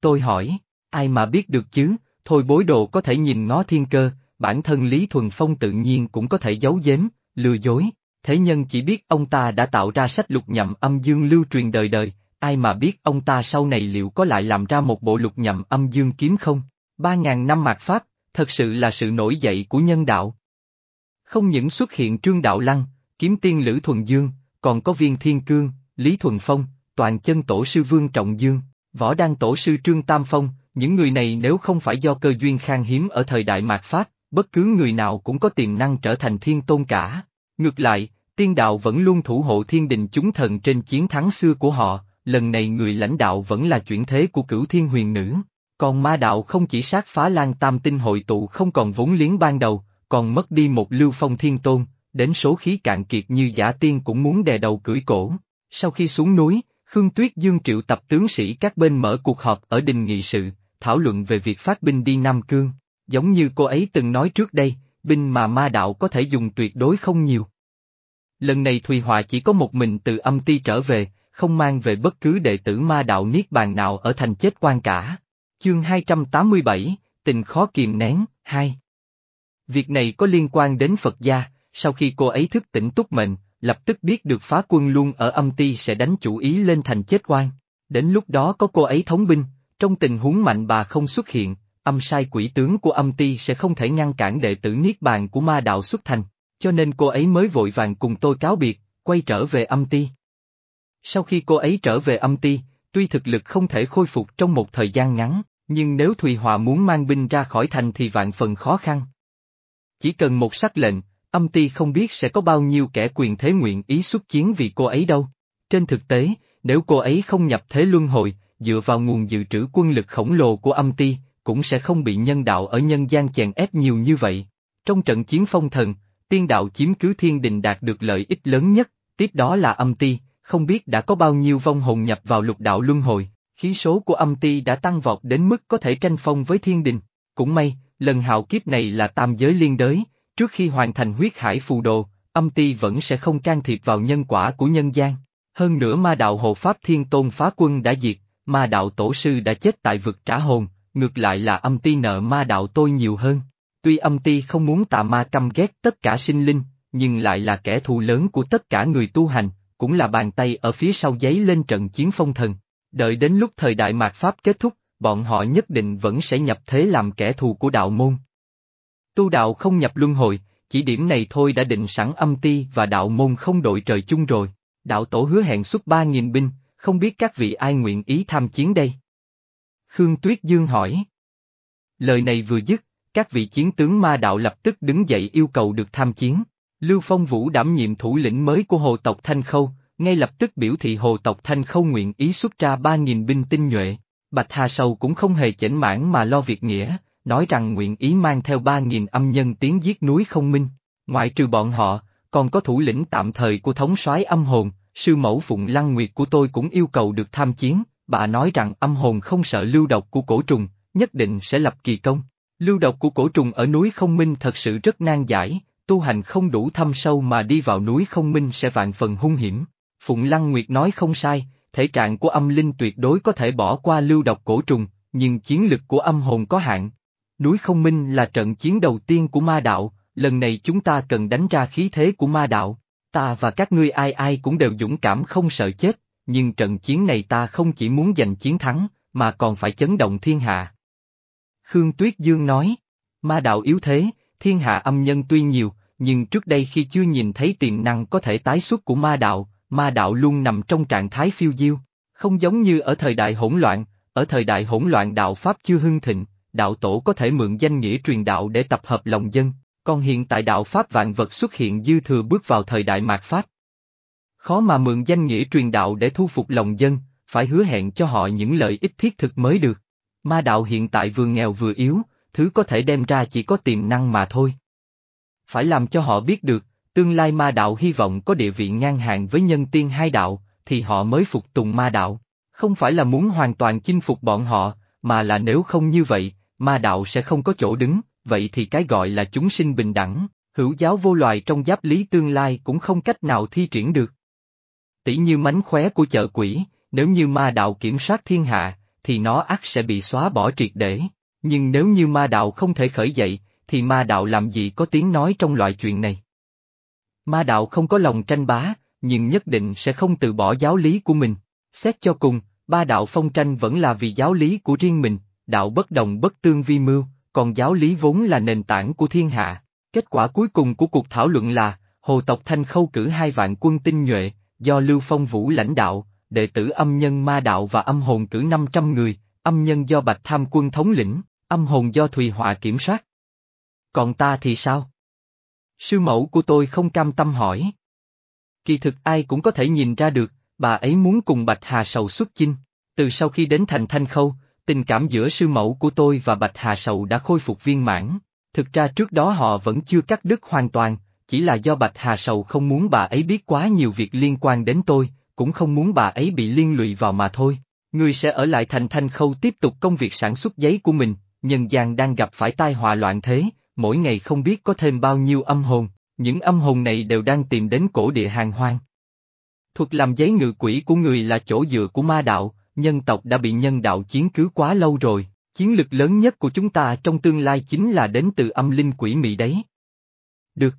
Tôi hỏi, ai mà biết được chứ, thôi bối đồ có thể nhìn ngó thiên cơ, bản thân Lý Thuần Phong tự nhiên cũng có thể giấu giếm, lừa dối, thế nhân chỉ biết ông ta đã tạo ra sách lục nhậm âm dương lưu truyền đời đời, ai mà biết ông ta sau này liệu có lại làm ra một bộ lục nhậm âm dương kiếm không? Ba ngàn năm mạt Pháp, thật sự là sự nổi dậy của nhân đạo. Không những xuất hiện Trương Đạo Lăng, kiếm tiên Lữ Thuần Dương, còn có viên Thiên Cương, Lý Thuần Phong, toàn chân tổ sư Vương Trọng Dương, võ đăng tổ sư Trương Tam Phong, những người này nếu không phải do cơ duyên khan hiếm ở thời đại mạt Pháp, bất cứ người nào cũng có tiềm năng trở thành thiên tôn cả. Ngược lại, tiên đạo vẫn luôn thủ hộ thiên đình chúng thần trên chiến thắng xưa của họ, lần này người lãnh đạo vẫn là chuyển thế của cửu thiên huyền nữ. Còn ma đạo không chỉ sát phá lan tam tinh hội tụ không còn vốn liếng ban đầu, còn mất đi một lưu phong thiên tôn, đến số khí cạn kiệt như giả tiên cũng muốn đè đầu cưỡi cổ. Sau khi xuống núi, Khương Tuyết Dương triệu tập tướng sĩ các bên mở cuộc họp ở đình nghị sự, thảo luận về việc phát binh đi Nam Cương. Giống như cô ấy từng nói trước đây, binh mà ma đạo có thể dùng tuyệt đối không nhiều. Lần này Thùy Họa chỉ có một mình từ âm ti trở về, không mang về bất cứ đệ tử ma đạo Niết Bàn nào ở thành chết quan cả. Chương 287, tình khó kìm nén, 2 Việc này có liên quan đến Phật gia, sau khi cô ấy thức tỉnh túc mệnh, lập tức biết được phá quân luôn ở âm ti sẽ đánh chủ ý lên thành chết quan. Đến lúc đó có cô ấy thống binh, trong tình huống mạnh bà không xuất hiện, âm sai quỷ tướng của âm ti sẽ không thể ngăn cản đệ tử Niết Bàn của ma đạo xuất thành, cho nên cô ấy mới vội vàng cùng tôi cáo biệt, quay trở về âm ti. Sau khi cô ấy trở về âm ti, tuy thực lực không thể khôi phục trong một thời gian ngắn, nhưng nếu Thùy Hòa muốn mang binh ra khỏi thành thì vạn phần khó khăn. Chỉ cần một sắc lệnh, âm ti không biết sẽ có bao nhiêu kẻ quyền thế nguyện ý xuất chiến vì cô ấy đâu. Trên thực tế, nếu cô ấy không nhập thế luân hồi, dựa vào nguồn dự trữ quân lực khổng lồ của âm ti, cũng sẽ không bị nhân đạo ở nhân gian chèn ép nhiều như vậy. Trong trận chiến phong thần, tiên đạo chiếm cứ thiên đình đạt được lợi ích lớn nhất, tiếp đó là âm ti, không biết đã có bao nhiêu vong hồn nhập vào lục đạo luân hồi, khí số của âm ti đã tăng vọt đến mức có thể tranh phong với thiên đình. Cũng may, lần hạo kiếp này là tam giới liên đới, trước khi hoàn thành huyết hải phù đồ, âm ti vẫn sẽ không can thiệp vào nhân quả của nhân gian. Hơn nữa ma đạo hộ pháp thiên tôn phá quân đã diệt, ma đạo tổ sư đã chết tại vực trả hồn, ngược lại là âm ti nợ ma đạo tôi nhiều hơn. Tuy âm ti không muốn tà ma căm ghét tất cả sinh linh, nhưng lại là kẻ thù lớn của tất cả người tu hành, cũng là bàn tay ở phía sau giấy lên trận chiến phong thần. Đợi đến lúc thời đại mạt Pháp kết thúc, bọn họ nhất định vẫn sẽ nhập thế làm kẻ thù của đạo môn. Tu đạo không nhập luân hồi, chỉ điểm này thôi đã định sẵn âm ti và đạo môn không đội trời chung rồi. Đạo tổ hứa hẹn xuất ba nghìn binh, không biết các vị ai nguyện ý tham chiến đây. Khương Tuyết Dương hỏi. Lời này vừa dứt, các vị chiến tướng ma đạo lập tức đứng dậy yêu cầu được tham chiến. Lưu Phong Vũ đảm nhiệm thủ lĩnh mới của hồ tộc Thanh Khâu, ngay lập tức biểu thị hồ tộc Thanh Khâu nguyện ý xuất ra 3.000 binh tinh nhuệ. Bạch Hà Sầu cũng không hề chảnh mãn mà lo việc nghĩa, nói rằng nguyện ý mang theo 3.000 âm nhân tiến giết núi không minh. Ngoại trừ bọn họ, còn có thủ lĩnh tạm thời của thống soái âm hồn, sư mẫu Phụng Lăng Nguyệt của tôi cũng yêu cầu được tham chiến, bà nói rằng âm hồn không sợ lưu độc của cổ trùng, nhất định sẽ lập kỳ công. Lưu độc của cổ trùng ở núi không minh thật sự rất nan giải, tu hành không đủ thâm sâu mà đi vào núi không minh sẽ vạn phần hung hiểm. Phụng Lăng Nguyệt nói không sai, thể trạng của âm linh tuyệt đối có thể bỏ qua lưu độc cổ trùng, nhưng chiến lực của âm hồn có hạn. Núi không minh là trận chiến đầu tiên của ma đạo, lần này chúng ta cần đánh ra khí thế của ma đạo. Ta và các ngươi ai ai cũng đều dũng cảm không sợ chết, nhưng trận chiến này ta không chỉ muốn giành chiến thắng, mà còn phải chấn động thiên hạ. Khương Tuyết Dương nói, ma đạo yếu thế, thiên hạ âm nhân tuy nhiều, nhưng trước đây khi chưa nhìn thấy tiềm năng có thể tái xuất của ma đạo, ma đạo luôn nằm trong trạng thái phiêu diêu, không giống như ở thời đại hỗn loạn, ở thời đại hỗn loạn đạo Pháp chưa hưng thịnh, đạo tổ có thể mượn danh nghĩa truyền đạo để tập hợp lòng dân, còn hiện tại đạo Pháp vạn vật xuất hiện dư thừa bước vào thời đại mạt Pháp. Khó mà mượn danh nghĩa truyền đạo để thu phục lòng dân, phải hứa hẹn cho họ những lợi ích thiết thực mới được. Ma đạo hiện tại vừa nghèo vừa yếu, thứ có thể đem ra chỉ có tiềm năng mà thôi. Phải làm cho họ biết được, tương lai ma đạo hy vọng có địa vị ngang hàng với nhân tiên hai đạo, thì họ mới phục tùng ma đạo. Không phải là muốn hoàn toàn chinh phục bọn họ, mà là nếu không như vậy, ma đạo sẽ không có chỗ đứng, vậy thì cái gọi là chúng sinh bình đẳng, hữu giáo vô loài trong giáp lý tương lai cũng không cách nào thi triển được. Tỷ như mánh khóe của chợ quỷ, nếu như ma đạo kiểm soát thiên hạ, thì nó ắt sẽ bị xóa bỏ triệt để, nhưng nếu như ma đạo không thể khởi dậy, thì ma đạo làm gì có tiếng nói trong loại chuyện này. Ma đạo không có lòng tranh bá, nhưng nhất định sẽ không từ bỏ giáo lý của mình. Xét cho cùng, ba đạo phong tranh vẫn là vì giáo lý của riêng mình, đạo bất đồng bất tương vi mưu, còn giáo lý vốn là nền tảng của thiên hạ. Kết quả cuối cùng của cuộc thảo luận là, Hồ Tộc Thanh khâu cử hai vạn quân tinh nhuệ, do Lưu Phong Vũ lãnh đạo, đệ tử âm nhân ma đạo và âm hồn cử 500 người, âm nhân do Bạch Tham quân thống lĩnh, âm hồn do Thùy Họa kiểm soát. Còn ta thì sao? Sư mẫu của tôi không cam tâm hỏi. Kỳ thực ai cũng có thể nhìn ra được, bà ấy muốn cùng Bạch Hà Sầu xuất chinh. Từ sau khi đến thành Thanh Khâu, tình cảm giữa sư mẫu của tôi và Bạch Hà Sầu đã khôi phục viên mãn. Thực ra trước đó họ vẫn chưa cắt đứt hoàn toàn, chỉ là do Bạch Hà Sầu không muốn bà ấy biết quá nhiều việc liên quan đến tôi, cũng không muốn bà ấy bị liên lụy vào mà thôi. Người sẽ ở lại thành Thanh Khâu tiếp tục công việc sản xuất giấy của mình, nhân gian đang gặp phải tai họa loạn thế, mỗi ngày không biết có thêm bao nhiêu âm hồn, những âm hồn này đều đang tìm đến cổ địa hàng hoang. Thuật làm giấy ngự quỷ của người là chỗ dựa của ma đạo, nhân tộc đã bị nhân đạo chiến cứ quá lâu rồi, Chiến lực lớn nhất của chúng ta trong tương lai chính là đến từ âm linh quỷ mị đấy. Được.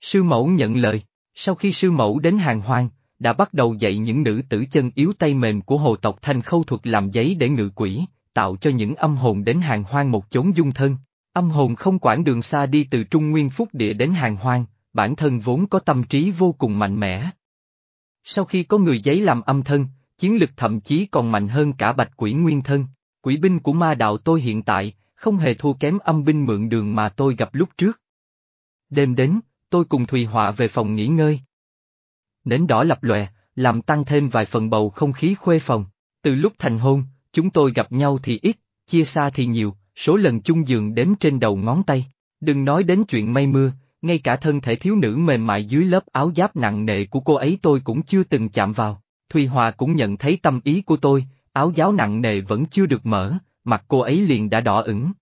Sư mẫu nhận lời, sau khi sư mẫu đến hàng hoang, đã bắt đầu dạy những nữ tử chân yếu tay mềm của hồ tộc thành khâu thuật làm giấy để ngự quỷ, tạo cho những âm hồn đến hàng hoang một chốn dung thân. Âm hồn không quản đường xa đi từ Trung Nguyên Phúc Địa đến hàng hoang, bản thân vốn có tâm trí vô cùng mạnh mẽ. Sau khi có người giấy làm âm thân, chiến lực thậm chí còn mạnh hơn cả bạch quỷ nguyên thân. Quỷ binh của ma đạo tôi hiện tại, không hề thua kém âm binh mượn đường mà tôi gặp lúc trước. Đêm đến, tôi cùng Thùy Họa về phòng nghỉ ngơi. Nến đỏ lập lòe, làm tăng thêm vài phần bầu không khí khuê phòng. Từ lúc thành hôn, chúng tôi gặp nhau thì ít, chia xa thì nhiều, số lần chung giường đếm trên đầu ngón tay. Đừng nói đến chuyện mây mưa, ngay cả thân thể thiếu nữ mềm mại dưới lớp áo giáp nặng nề của cô ấy tôi cũng chưa từng chạm vào. Thùy Hòa cũng nhận thấy tâm ý của tôi, áo giáo nặng nề vẫn chưa được mở, mặt cô ấy liền đã đỏ ửng.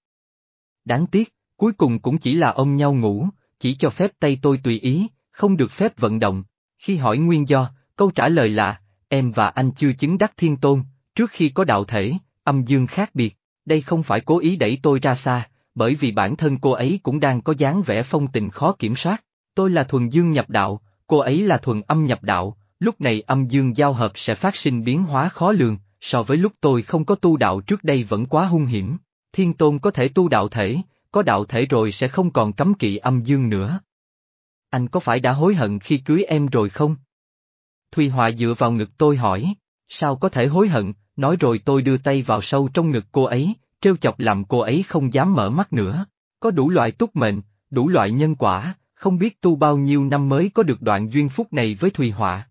Đáng tiếc, cuối cùng cũng chỉ là ôm nhau ngủ, chỉ cho phép tay tôi tùy ý, không được phép vận động. Khi hỏi nguyên do, câu trả lời là, em và anh chưa chứng đắc thiên tôn, trước khi có đạo thể, âm dương khác biệt, đây không phải cố ý đẩy tôi ra xa, bởi vì bản thân cô ấy cũng đang có dáng vẻ phong tình khó kiểm soát. Tôi là thuần dương nhập đạo, cô ấy là thuần âm nhập đạo, lúc này âm dương giao hợp sẽ phát sinh biến hóa khó lường, so với lúc tôi không có tu đạo trước đây vẫn quá hung hiểm. Thiên tôn có thể tu đạo thể, có đạo thể rồi sẽ không còn cấm kỵ âm dương nữa. Anh có phải đã hối hận khi cưới em rồi không? Thùy Họa dựa vào ngực tôi hỏi, sao có thể hối hận, nói rồi tôi đưa tay vào sâu trong ngực cô ấy, trêu chọc làm cô ấy không dám mở mắt nữa. Có đủ loại túc mệnh, đủ loại nhân quả, không biết tu bao nhiêu năm mới có được đoạn duyên phúc này với Thùy Họa.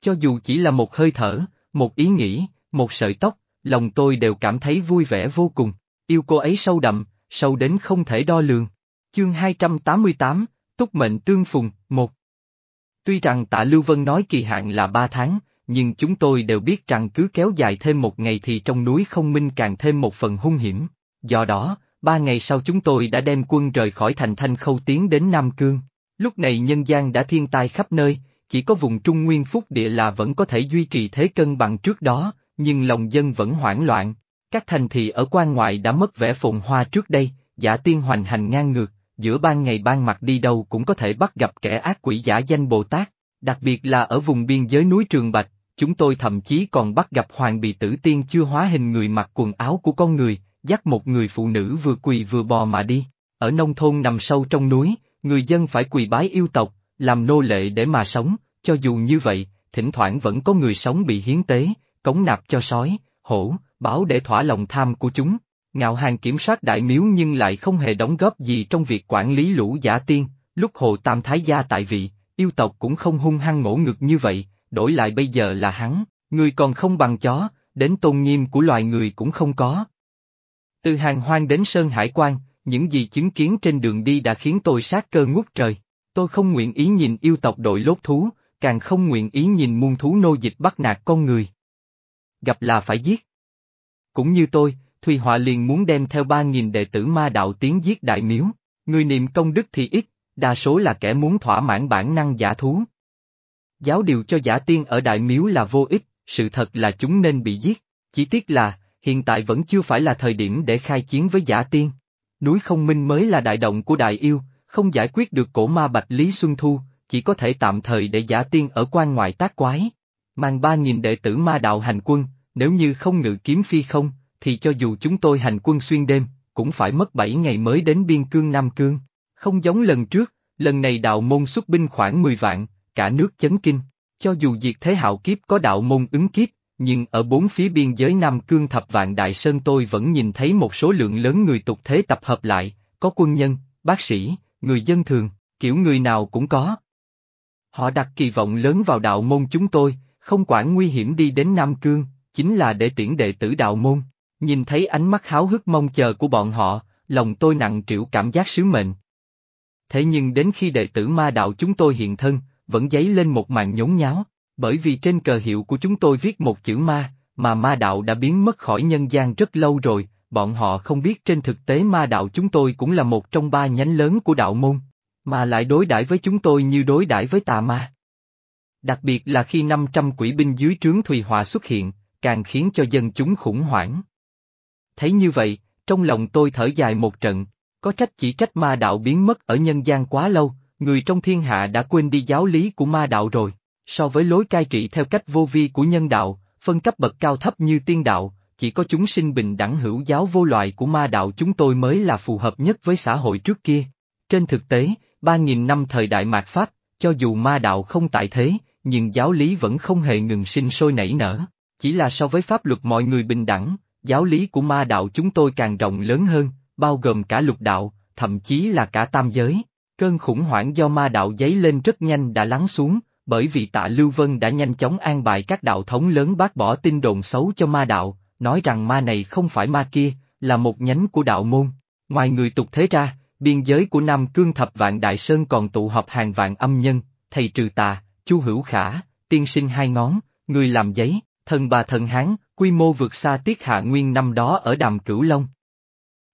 Cho dù chỉ là một hơi thở, một ý nghĩ, một sợi tóc, lòng tôi đều cảm thấy vui vẻ vô cùng, yêu cô ấy sâu đậm, sâu đến không thể đo lường. Chương 288, Túc mệnh tương phùng, một. Tuy rằng tạ Lưu Vân nói kỳ hạn là ba tháng, nhưng chúng tôi đều biết rằng cứ kéo dài thêm một ngày thì trong núi không minh càng thêm một phần hung hiểm. Do đó, ba ngày sau chúng tôi đã đem quân rời khỏi thành Thanh Khâu tiến đến Nam Cương. Lúc này nhân gian đã thiên tai khắp nơi, chỉ có vùng Trung Nguyên Phúc Địa là vẫn có thể duy trì thế cân bằng trước đó, nhưng lòng dân vẫn hoảng loạn. Các thành thị ở quan ngoại đã mất vẻ phồn hoa trước đây, giả tiên hoành hành ngang ngược, giữa ban ngày ban mặt đi đâu cũng có thể bắt gặp kẻ ác quỷ giả danh Bồ Tát, đặc biệt là ở vùng biên giới núi Trường Bạch, chúng tôi thậm chí còn bắt gặp hoàng bì tử tiên chưa hóa hình người mặc quần áo của con người, dắt một người phụ nữ vừa quỳ vừa bò mà đi. Ở nông thôn nằm sâu trong núi, người dân phải quỳ bái yêu tộc, làm nô lệ để mà sống, cho dù như vậy, thỉnh thoảng vẫn có người sống bị hiến tế, cống nạp cho sói, hổ, báo để thỏa lòng tham của chúng. Ngạo hàng kiểm soát đại miếu nhưng lại không hề đóng góp gì trong việc quản lý lũ giả tiên, lúc hồ tam thái gia tại vị, yêu tộc cũng không hung hăng ngỗ ngực như vậy, đổi lại bây giờ là hắn, người còn không bằng chó, đến tôn nghiêm của loài người cũng không có. Từ hàng hoang đến Sơn Hải quan, những gì chứng kiến trên đường đi đã khiến tôi sát cơ ngút trời. Tôi không nguyện ý nhìn yêu tộc đội lốt thú, càng không nguyện ý nhìn muôn thú nô dịch bắt nạt con người. Gặp là phải giết. Cũng như tôi, Thùy Họa liền muốn đem theo ba nghìn đệ tử ma đạo tiến giết đại miếu, người niệm công đức thì ít, đa số là kẻ muốn thỏa mãn bản năng giả thú. Giáo điều cho giả tiên ở đại miếu là vô ích, sự thật là chúng nên bị giết, chỉ tiếc là, hiện tại vẫn chưa phải là thời điểm để khai chiến với giả tiên. Núi không minh mới là đại động của đại yêu, không giải quyết được cổ ma Bạch Lý Xuân Thu, chỉ có thể tạm thời để giả tiên ở quan ngoại tác quái. Mang ba nghìn đệ tử ma đạo hành quân, nếu như không ngự kiếm phi không, thì cho dù chúng tôi hành quân xuyên đêm, cũng phải mất bảy ngày mới đến biên cương Nam Cương. Không giống lần trước, lần này đạo môn xuất binh khoảng 10 vạn, cả nước chấn kinh. Cho dù diệt thế hạo kiếp có đạo môn ứng kiếp, nhưng ở bốn phía biên giới Nam Cương thập vạn Đại Sơn tôi vẫn nhìn thấy một số lượng lớn người tục thế tập hợp lại, có quân nhân, bác sĩ, người dân thường, kiểu người nào cũng có. Họ đặt kỳ vọng lớn vào đạo môn chúng tôi, không quản nguy hiểm đi đến Nam Cương, chính là để tiễn đệ tử đạo môn. Nhìn thấy ánh mắt háo hức mong chờ của bọn họ, lòng tôi nặng trĩu cảm giác sứ mệnh. Thế nhưng đến khi đệ tử ma đạo chúng tôi hiện thân, vẫn dấy lên một màn nhốn nháo, bởi vì trên cờ hiệu của chúng tôi viết một chữ ma, mà ma đạo đã biến mất khỏi nhân gian rất lâu rồi, bọn họ không biết trên thực tế ma đạo chúng tôi cũng là một trong ba nhánh lớn của đạo môn, mà lại đối đãi với chúng tôi như đối đãi với tà ma. Đặc biệt là khi 500 quỷ binh dưới trướng Thùy Hòa xuất hiện, càng khiến cho dân chúng khủng hoảng. Thấy như vậy, trong lòng tôi thở dài một trận, có trách chỉ trách ma đạo biến mất ở nhân gian quá lâu, người trong thiên hạ đã quên đi giáo lý của ma đạo rồi. So với lối cai trị theo cách vô vi của nhân đạo, phân cấp bậc cao thấp như tiên đạo, chỉ có chúng sinh bình đẳng hữu giáo vô loại của ma đạo chúng tôi mới là phù hợp nhất với xã hội trước kia. Trên thực tế, ba nghìn năm thời đại mạt Pháp, cho dù ma đạo không tại thế, nhưng giáo lý vẫn không hề ngừng sinh sôi nảy nở. Chỉ là so với pháp luật mọi người bình đẳng, giáo lý của ma đạo chúng tôi càng rộng lớn hơn, bao gồm cả lục đạo, thậm chí là cả tam giới. Cơn khủng hoảng do ma đạo giấy lên rất nhanh đã lắng xuống, bởi vì tạ Lưu Vân đã nhanh chóng an bài các đạo thống lớn bác bỏ tin đồn xấu cho ma đạo, nói rằng ma này không phải ma kia, là một nhánh của đạo môn. Ngoài người tục thế ra, biên giới của Nam Cương Thập Vạn Đại Sơn còn tụ họp hàng vạn âm nhân, thầy trừ tà, chu hữu khả, tiên sinh hai ngón, người làm giấy, thần bà thần hán, quy mô vượt xa tiết hạ nguyên năm đó ở đàm cửu long.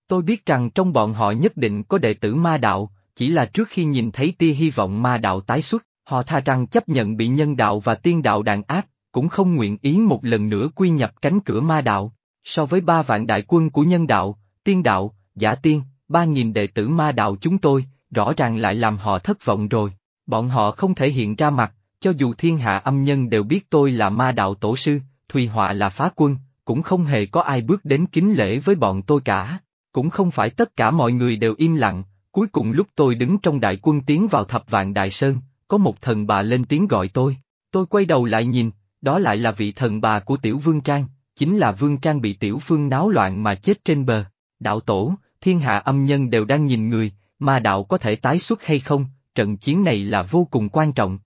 Tôi biết rằng trong bọn họ nhất định có đệ tử ma đạo, chỉ là trước khi nhìn thấy tia hy vọng ma đạo tái xuất, họ tha rằng chấp nhận bị nhân đạo và tiên đạo đàn áp, cũng không nguyện ý một lần nữa quy nhập cánh cửa ma đạo. So với ba vạn đại quân của nhân đạo, tiên đạo, giả tiên, ba nghìn đệ tử ma đạo chúng tôi, rõ ràng lại làm họ thất vọng rồi. Bọn họ không thể hiện ra mặt, cho dù thiên hạ âm nhân đều biết tôi là ma đạo tổ sư, Thùy Họa là phá quân, cũng không hề có ai bước đến kính lễ với bọn tôi cả. Cũng không phải tất cả mọi người đều im lặng, cuối cùng lúc tôi đứng trong đại quân tiến vào thập vạn đại sơn, có một thần bà lên tiếng gọi tôi. Tôi quay đầu lại nhìn, đó lại là vị thần bà của tiểu vương trang, chính là vương trang bị tiểu phương náo loạn mà chết trên bờ. Đạo tổ, thiên hạ âm nhân đều đang nhìn người, mà đạo có thể tái xuất hay không, trận chiến này là vô cùng quan trọng.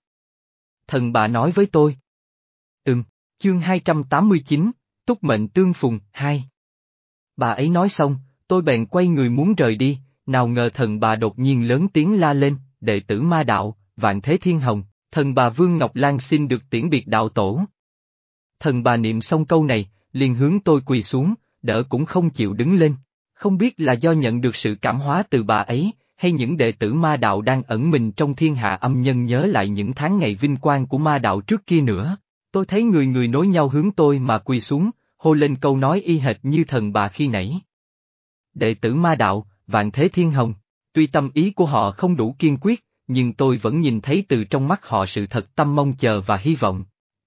Thần bà nói với tôi. Ừm, chương 289, Túc mệnh tương phùng, 2. Bà ấy nói xong, tôi bèn quay người muốn rời đi, nào ngờ thần bà đột nhiên lớn tiếng la lên, đệ tử ma đạo, vạn thế thiên hồng, thần bà Vương Ngọc Lan xin được tiễn biệt đạo tổ. Thần bà niệm xong câu này, liền hướng tôi quỳ xuống, đỡ cũng không chịu đứng lên. Không biết là do nhận được sự cảm hóa từ bà ấy, hay những đệ tử ma đạo đang ẩn mình trong thiên hạ âm nhân nhớ lại những tháng ngày vinh quang của ma đạo trước kia nữa. Tôi thấy người người nối nhau hướng tôi mà quỳ xuống, hô lên câu nói y hệt như thần bà khi nãy. Đệ tử ma đạo, vạn thế thiên hồng, tuy tâm ý của họ không đủ kiên quyết, nhưng tôi vẫn nhìn thấy từ trong mắt họ sự thật tâm mong chờ và hy vọng.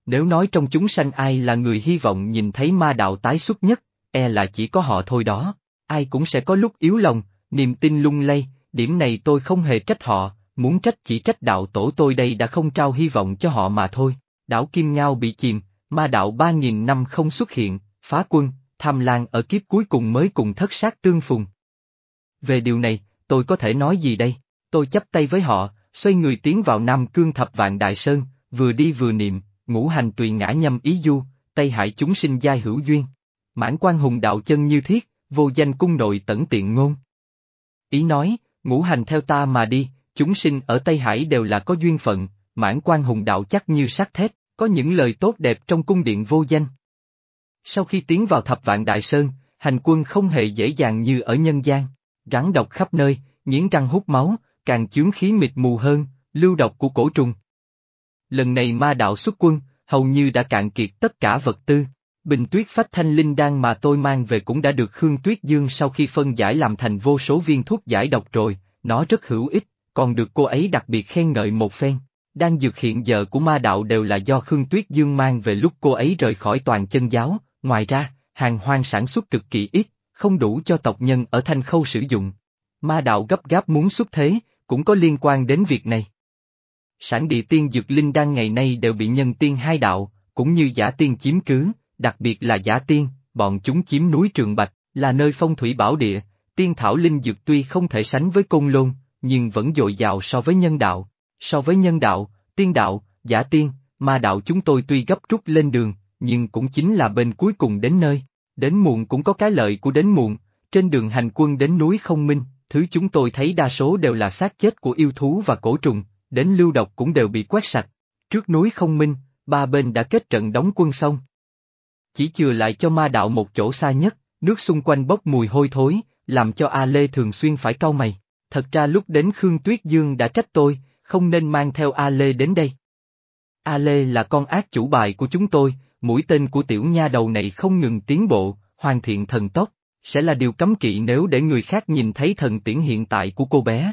Nếu nói trong chúng sanh ai là người hy vọng nhìn thấy ma đạo tái xuất nhất, e là chỉ có họ thôi đó. Ai cũng sẽ có lúc yếu lòng, niềm tin lung lay, điểm này tôi không hề trách họ, muốn trách chỉ trách đạo tổ tôi đây đã không trao hy vọng cho họ mà thôi. Đảo Kim Ngao bị chìm, ma đạo ba nghìn năm không xuất hiện, phá quân, tham lan ở kiếp cuối cùng mới cùng thất sát tương phùng. Về điều này, tôi có thể nói gì đây? Tôi chấp tay với họ, xoay người tiến vào Nam Cương Thập Vạn Đại Sơn, vừa đi vừa niệm, ngũ hành tùy ngã nhâm ý du, Tây Hải chúng sinh giai hữu duyên. Mãn quan hùng đạo chân như thiết, vô danh cung nội tẩn tiện ngôn. Ý nói, ngũ hành theo ta mà đi, chúng sinh ở Tây Hải đều là có duyên phận, mãn quan hùng đạo chắc như sắt thép, có những lời tốt đẹp trong cung điện vô danh. Sau khi tiến vào thập vạn đại sơn, hành quân không hề dễ dàng như ở nhân gian, rắn độc khắp nơi, nghiến răng hút máu, càng chướng khí mịt mù hơn, lưu độc của cổ trùng. Lần này ma đạo xuất quân, hầu như đã cạn kiệt tất cả vật tư. Bình tuyết phách thanh linh đan mà tôi mang về cũng đã được Khương Tuyết Dương sau khi phân giải làm thành vô số viên thuốc giải độc rồi, nó rất hữu ích, còn được cô ấy đặc biệt khen ngợi một phen. Đan dược hiện giờ của ma đạo đều là do Khương Tuyết Dương mang về lúc cô ấy rời khỏi toàn chân giáo, ngoài ra, hàng hoang sản xuất cực kỳ ít, không đủ cho tộc nhân ở Thanh Khâu sử dụng. Ma đạo gấp gáp muốn xuất thế, cũng có liên quan đến việc này. Sản địa tiên dược linh đan ngày nay đều bị nhân tiên hai đạo, cũng như giả tiên chiếm cứ, đặc biệt là giả tiên, bọn chúng chiếm núi Trường Bạch, là nơi phong thủy bảo địa, tiên thảo linh dược tuy không thể sánh với côn lôn, nhưng vẫn dồi dào so với nhân đạo. So với nhân đạo, tiên đạo, giả tiên, ma đạo chúng tôi tuy gấp rút lên đường, nhưng cũng chính là bên cuối cùng đến nơi. Đến muộn cũng có cái lợi của đến muộn, trên đường hành quân đến núi không minh, thứ chúng tôi thấy đa số đều là xác chết của yêu thú và cổ trùng, đến lưu độc cũng đều bị quét sạch. Trước núi không minh, ba bên đã kết trận đóng quân xong. Chỉ chừa lại cho ma đạo một chỗ xa nhất, nước xung quanh bốc mùi hôi thối, làm cho A Lê thường xuyên phải cau mày. Thật ra lúc đến Khương Tuyết Dương đã trách tôi, không nên mang theo A Lê đến đây. A Lê là con ác chủ bài của chúng tôi, mũi tên của tiểu nha đầu này không ngừng tiến bộ, hoàn thiện thần tốc. Sẽ là điều cấm kỵ nếu để người khác nhìn thấy thần tiễn hiện tại của cô bé.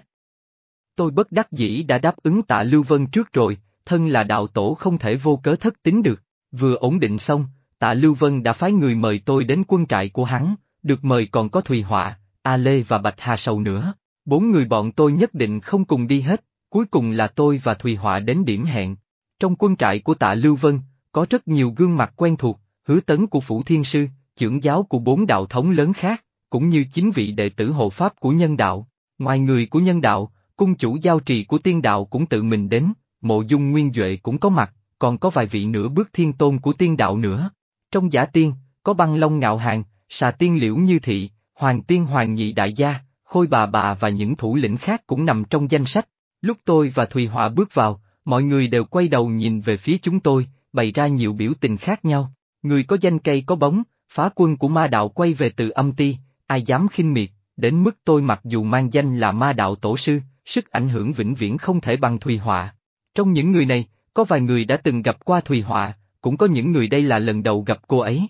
Tôi bất đắc dĩ đã đáp ứng tạ Lưu Vân trước rồi, thân là đạo tổ không thể vô cớ thất tính được. Vừa ổn định xong, tạ Lưu Vân đã phái người mời tôi đến quân trại của hắn, được mời còn có Thùy Họa, A Lê và Bạch Hà Sầu nữa. Bốn người bọn tôi nhất định không cùng đi hết, cuối cùng là tôi và Thùy Họa đến điểm hẹn. Trong quân trại của tạ Lưu Vân, có rất nhiều gương mặt quen thuộc, hứa tấn của Phủ Thiên Sư, trưởng giáo của bốn đạo thống lớn khác, cũng như chính vị đệ tử hộ pháp của nhân đạo. Ngoài người của nhân đạo, cung chủ giao trì của tiên đạo cũng tự mình đến, mộ dung nguyên Duệ cũng có mặt, còn có vài vị nửa bước thiên tôn của tiên đạo nữa. Trong giả tiên, có băng long ngạo hàng, xà tiên liễu như thị, hoàng tiên hoàng nhị đại gia, khôi bà bà và những thủ lĩnh khác cũng nằm trong danh sách. Lúc tôi và Thùy Họa bước vào, mọi người đều quay đầu nhìn về phía chúng tôi, bày ra nhiều biểu tình khác nhau. Người có danh cây có bóng, phá quân của ma đạo quay về từ âm ti, ai dám khinh miệt, đến mức tôi mặc dù mang danh là ma đạo tổ sư, sức ảnh hưởng vĩnh viễn không thể bằng Thùy Họa. Trong những người này, có vài người đã từng gặp qua Thùy Họa, cũng có những người đây là lần đầu gặp cô ấy.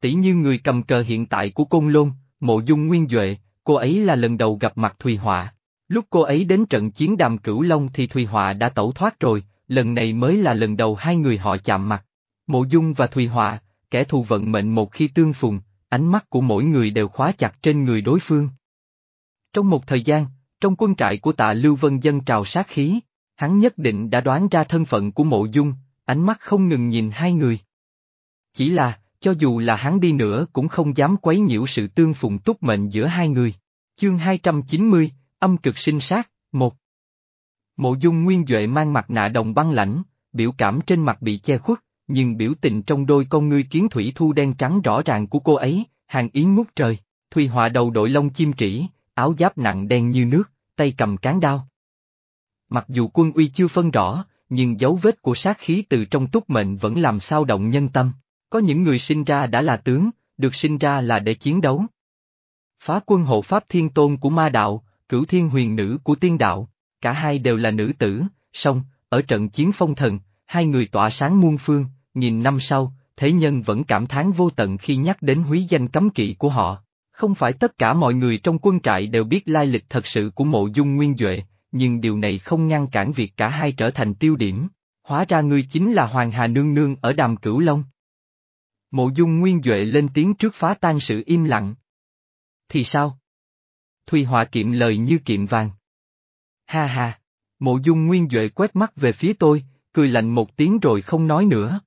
Tỷ như người cầm cờ hiện tại của Côn Lôn, Mộ Dung Nguyên Duệ, cô ấy là lần đầu gặp mặt Thùy Họa. Lúc cô ấy đến trận chiến đàm cửu Long thì Thùy Họa đã tẩu thoát rồi, lần này mới là lần đầu hai người họ chạm mặt. Mộ Dung và Thùy Họa, kẻ thù vận mệnh một khi tương phùng, ánh mắt của mỗi người đều khóa chặt trên người đối phương. Trong một thời gian, trong quân trại của tạ Lưu Vân dân trào sát khí, hắn nhất định đã đoán ra thân phận của mộ dung, ánh mắt không ngừng nhìn hai người. Chỉ là, cho dù là hắn đi nữa cũng không dám quấy nhiễu sự tương phùng túc mệnh giữa hai người. Chương 290, âm cực sinh sát, một. Mộ dung nguyên Duệ mang mặt nạ đồng băng lãnh, biểu cảm trên mặt bị che khuất, nhưng biểu tình trong đôi con ngươi kiến thủy thu đen trắng rõ ràng của cô ấy, hàng ý ngút trời, Thùy Họa đầu đội lông chim trĩ, áo giáp nặng đen như nước, tay cầm cán đao. Mặc dù quân uy chưa phân rõ, nhưng dấu vết của sát khí từ trong túc mệnh vẫn làm sao động nhân tâm. Có những người sinh ra đã là tướng, được sinh ra là để chiến đấu. Phá quân hộ pháp thiên tôn của ma đạo, cửu thiên huyền nữ của tiên đạo, cả hai đều là nữ tử, song, ở trận chiến phong thần, hai người tỏa sáng muôn phương, nghìn năm sau, thế nhân vẫn cảm thán vô tận khi nhắc đến húy danh cấm kỵ của họ. Không phải tất cả mọi người trong quân trại đều biết lai lịch thật sự của mộ dung nguyên Duệ, nhưng điều này không ngăn cản việc cả hai trở thành tiêu điểm. Hóa ra ngươi chính là Hoàng Hà Nương Nương ở đàm cửu Long. Mộ dung nguyên Duệ lên tiếng trước phá tan sự im lặng. Thì sao? Thùy Họa kiệm lời như kiệm vàng. Ha ha! Mộ dung nguyên Duệ quét mắt về phía tôi, cười lạnh một tiếng rồi không nói nữa.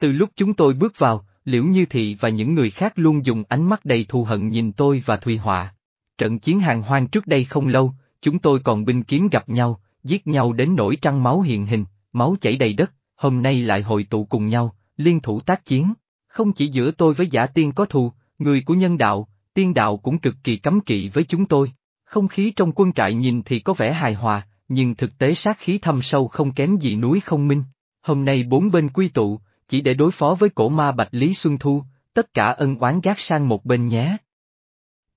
Từ lúc chúng tôi bước vào, Liễu Như Thị và những người khác luôn dùng ánh mắt đầy thù hận nhìn tôi và Thùy Họa. Trận chiến hàng hoang trước đây không lâu, chúng tôi còn binh kiếm gặp nhau, giết nhau đến nỗi trăng máu hiện hình, máu chảy đầy đất, hôm nay lại hội tụ cùng nhau, liên thủ tác chiến. Không chỉ giữa tôi với giả tiên có thù, người của nhân đạo, tiên đạo cũng cực kỳ cấm kỵ với chúng tôi. Không khí trong quân trại nhìn thì có vẻ hài hòa, nhưng thực tế sát khí thâm sâu không kém gì núi không minh. Hôm nay bốn bên quy tụ, chỉ để đối phó với cổ ma Bạch Lý Xuân Thu, tất cả ân oán gác sang một bên nhé.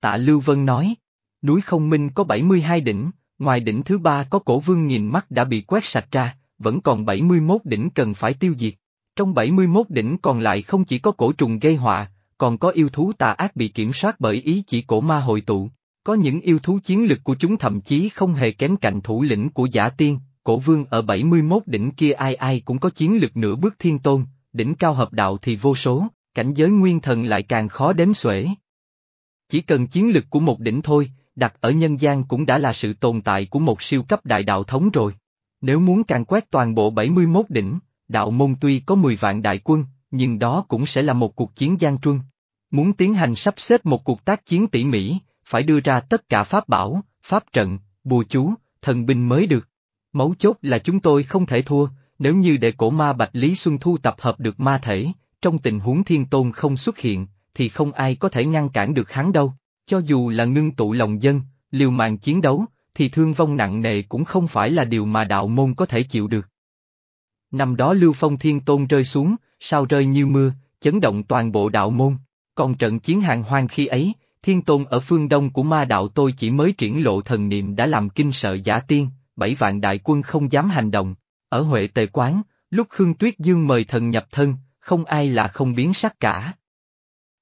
Tạ Lưu Vân nói, núi không minh có 72 đỉnh, ngoài đỉnh thứ ba có cổ vương nghìn mắt đã bị quét sạch ra, vẫn còn 71 đỉnh cần phải tiêu diệt. Trong 71 đỉnh còn lại không chỉ có cổ trùng gây họa, còn có yêu thú tà ác bị kiểm soát bởi ý chỉ cổ ma hội tụ. Có những yêu thú chiến lực của chúng thậm chí không hề kém cạnh thủ lĩnh của giả tiên, cổ vương ở 71 đỉnh kia ai ai cũng có chiến lực nửa bước thiên tôn, đỉnh cao hợp đạo thì vô số, cảnh giới nguyên thần lại càng khó đếm xuể. Chỉ cần chiến lực của một đỉnh thôi, đặt ở nhân gian cũng đã là sự tồn tại của một siêu cấp đại đạo thống rồi. Nếu muốn càng quét toàn bộ 71 đỉnh, đạo môn tuy có 10 vạn đại quân, nhưng đó cũng sẽ là một cuộc chiến gian truân. Muốn tiến hành sắp xếp một cuộc tác chiến tỉ mỉ, phải đưa ra tất cả pháp bảo, pháp trận, bùa chú, thần binh mới được. Mấu chốt là chúng tôi không thể thua, nếu như để cổ ma Bạch Lý Xuân Thu tập hợp được ma thể, trong tình huống thiên tôn không xuất hiện, thì không ai có thể ngăn cản được hắn đâu. Cho dù là ngưng tụ lòng dân, liều mạng chiến đấu, thì thương vong nặng nề cũng không phải là điều mà đạo môn có thể chịu được. Năm đó Lưu Phong Thiên Tôn rơi xuống, sao rơi như mưa, chấn động toàn bộ đạo môn. Còn trận chiến hàng hoang khi ấy, Thiên Tôn ở phương đông của ma đạo tôi chỉ mới triển lộ thần niệm đã làm kinh sợ giả tiên, bảy vạn đại quân không dám hành động. Ở Huệ Tề Quán, lúc Khương Tuyết Dương mời thần nhập thân, không ai là không biến sắc cả.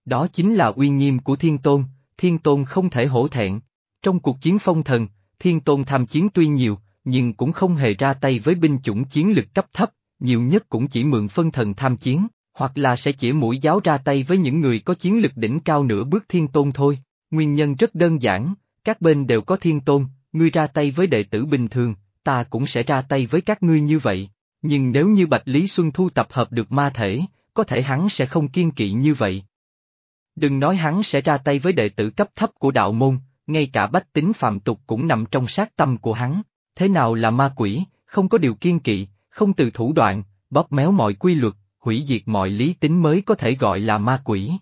Đó chính là uy nghiêm của Thiên Tôn, Thiên Tôn không thể hổ thẹn. Trong cuộc chiến phong thần, Thiên Tôn tham chiến tuy nhiều, nhưng cũng không hề ra tay với binh chủng chiến lực cấp thấp, nhiều nhất cũng chỉ mượn phân thần tham chiến, hoặc là sẽ chỉ mũi giáo ra tay với những người có chiến lực đỉnh cao nửa bước Thiên Tôn thôi. Nguyên nhân rất đơn giản, các bên đều có Thiên Tôn, ngươi ra tay với đệ tử bình thường, ta cũng sẽ ra tay với các ngươi như vậy. Nhưng nếu như Bạch Lý Xuân thu tập hợp được ma thể, có thể hắn sẽ không kiên kỵ như vậy. Đừng nói hắn sẽ ra tay với đệ tử cấp thấp của đạo môn, ngay cả bách tính phạm tục cũng nằm trong sát tâm của hắn. Thế nào là ma quỷ, không có điều kiên kỵ, không từ thủ đoạn, bóp méo mọi quy luật, hủy diệt mọi lý tính mới có thể gọi là ma quỷ.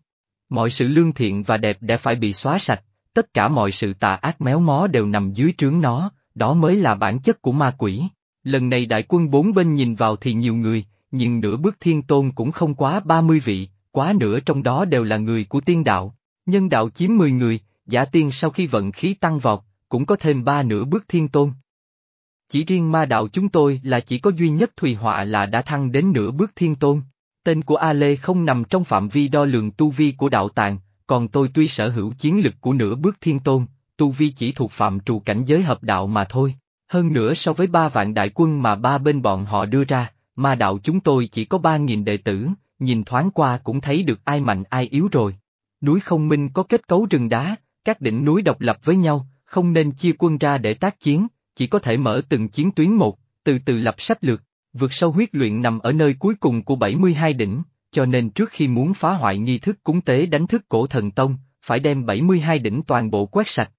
Mọi sự lương thiện và đẹp đã phải bị xóa sạch, tất cả mọi sự tà ác méo mó đều nằm dưới trướng nó, đó mới là bản chất của ma quỷ. Lần này đại quân bốn bên nhìn vào thì nhiều người, nhưng nửa bước thiên tôn cũng không quá 30 vị, quá nửa trong đó đều là người của tiên đạo. Nhân đạo chiếm 10 người, giả tiên sau khi vận khí tăng vọt, cũng có thêm ba nửa bước thiên tôn. Chỉ riêng ma đạo chúng tôi là chỉ có duy nhất Thùy Họa là đã thăng đến nửa bước thiên tôn. Tên của A Lê không nằm trong phạm vi đo lường tu vi của đạo tàng, còn tôi tuy sở hữu chiến lực của nửa bước thiên tôn, tu vi chỉ thuộc phạm trù cảnh giới hợp đạo mà thôi. Hơn nữa so với ba vạn đại quân mà ba bên bọn họ đưa ra, ma đạo chúng tôi chỉ có ba nghìn đệ tử, nhìn thoáng qua cũng thấy được ai mạnh ai yếu rồi. Núi không minh có kết cấu rừng đá, các đỉnh núi độc lập với nhau, không nên chia quân ra để tác chiến, chỉ có thể mở từng chiến tuyến một, từ từ lập sách lược. Vượt sâu huyết luyện nằm ở nơi cuối cùng của 72 đỉnh, cho nên trước khi muốn phá hoại nghi thức cúng tế đánh thức cổ thần tông, phải đem 72 đỉnh toàn bộ quét sạch.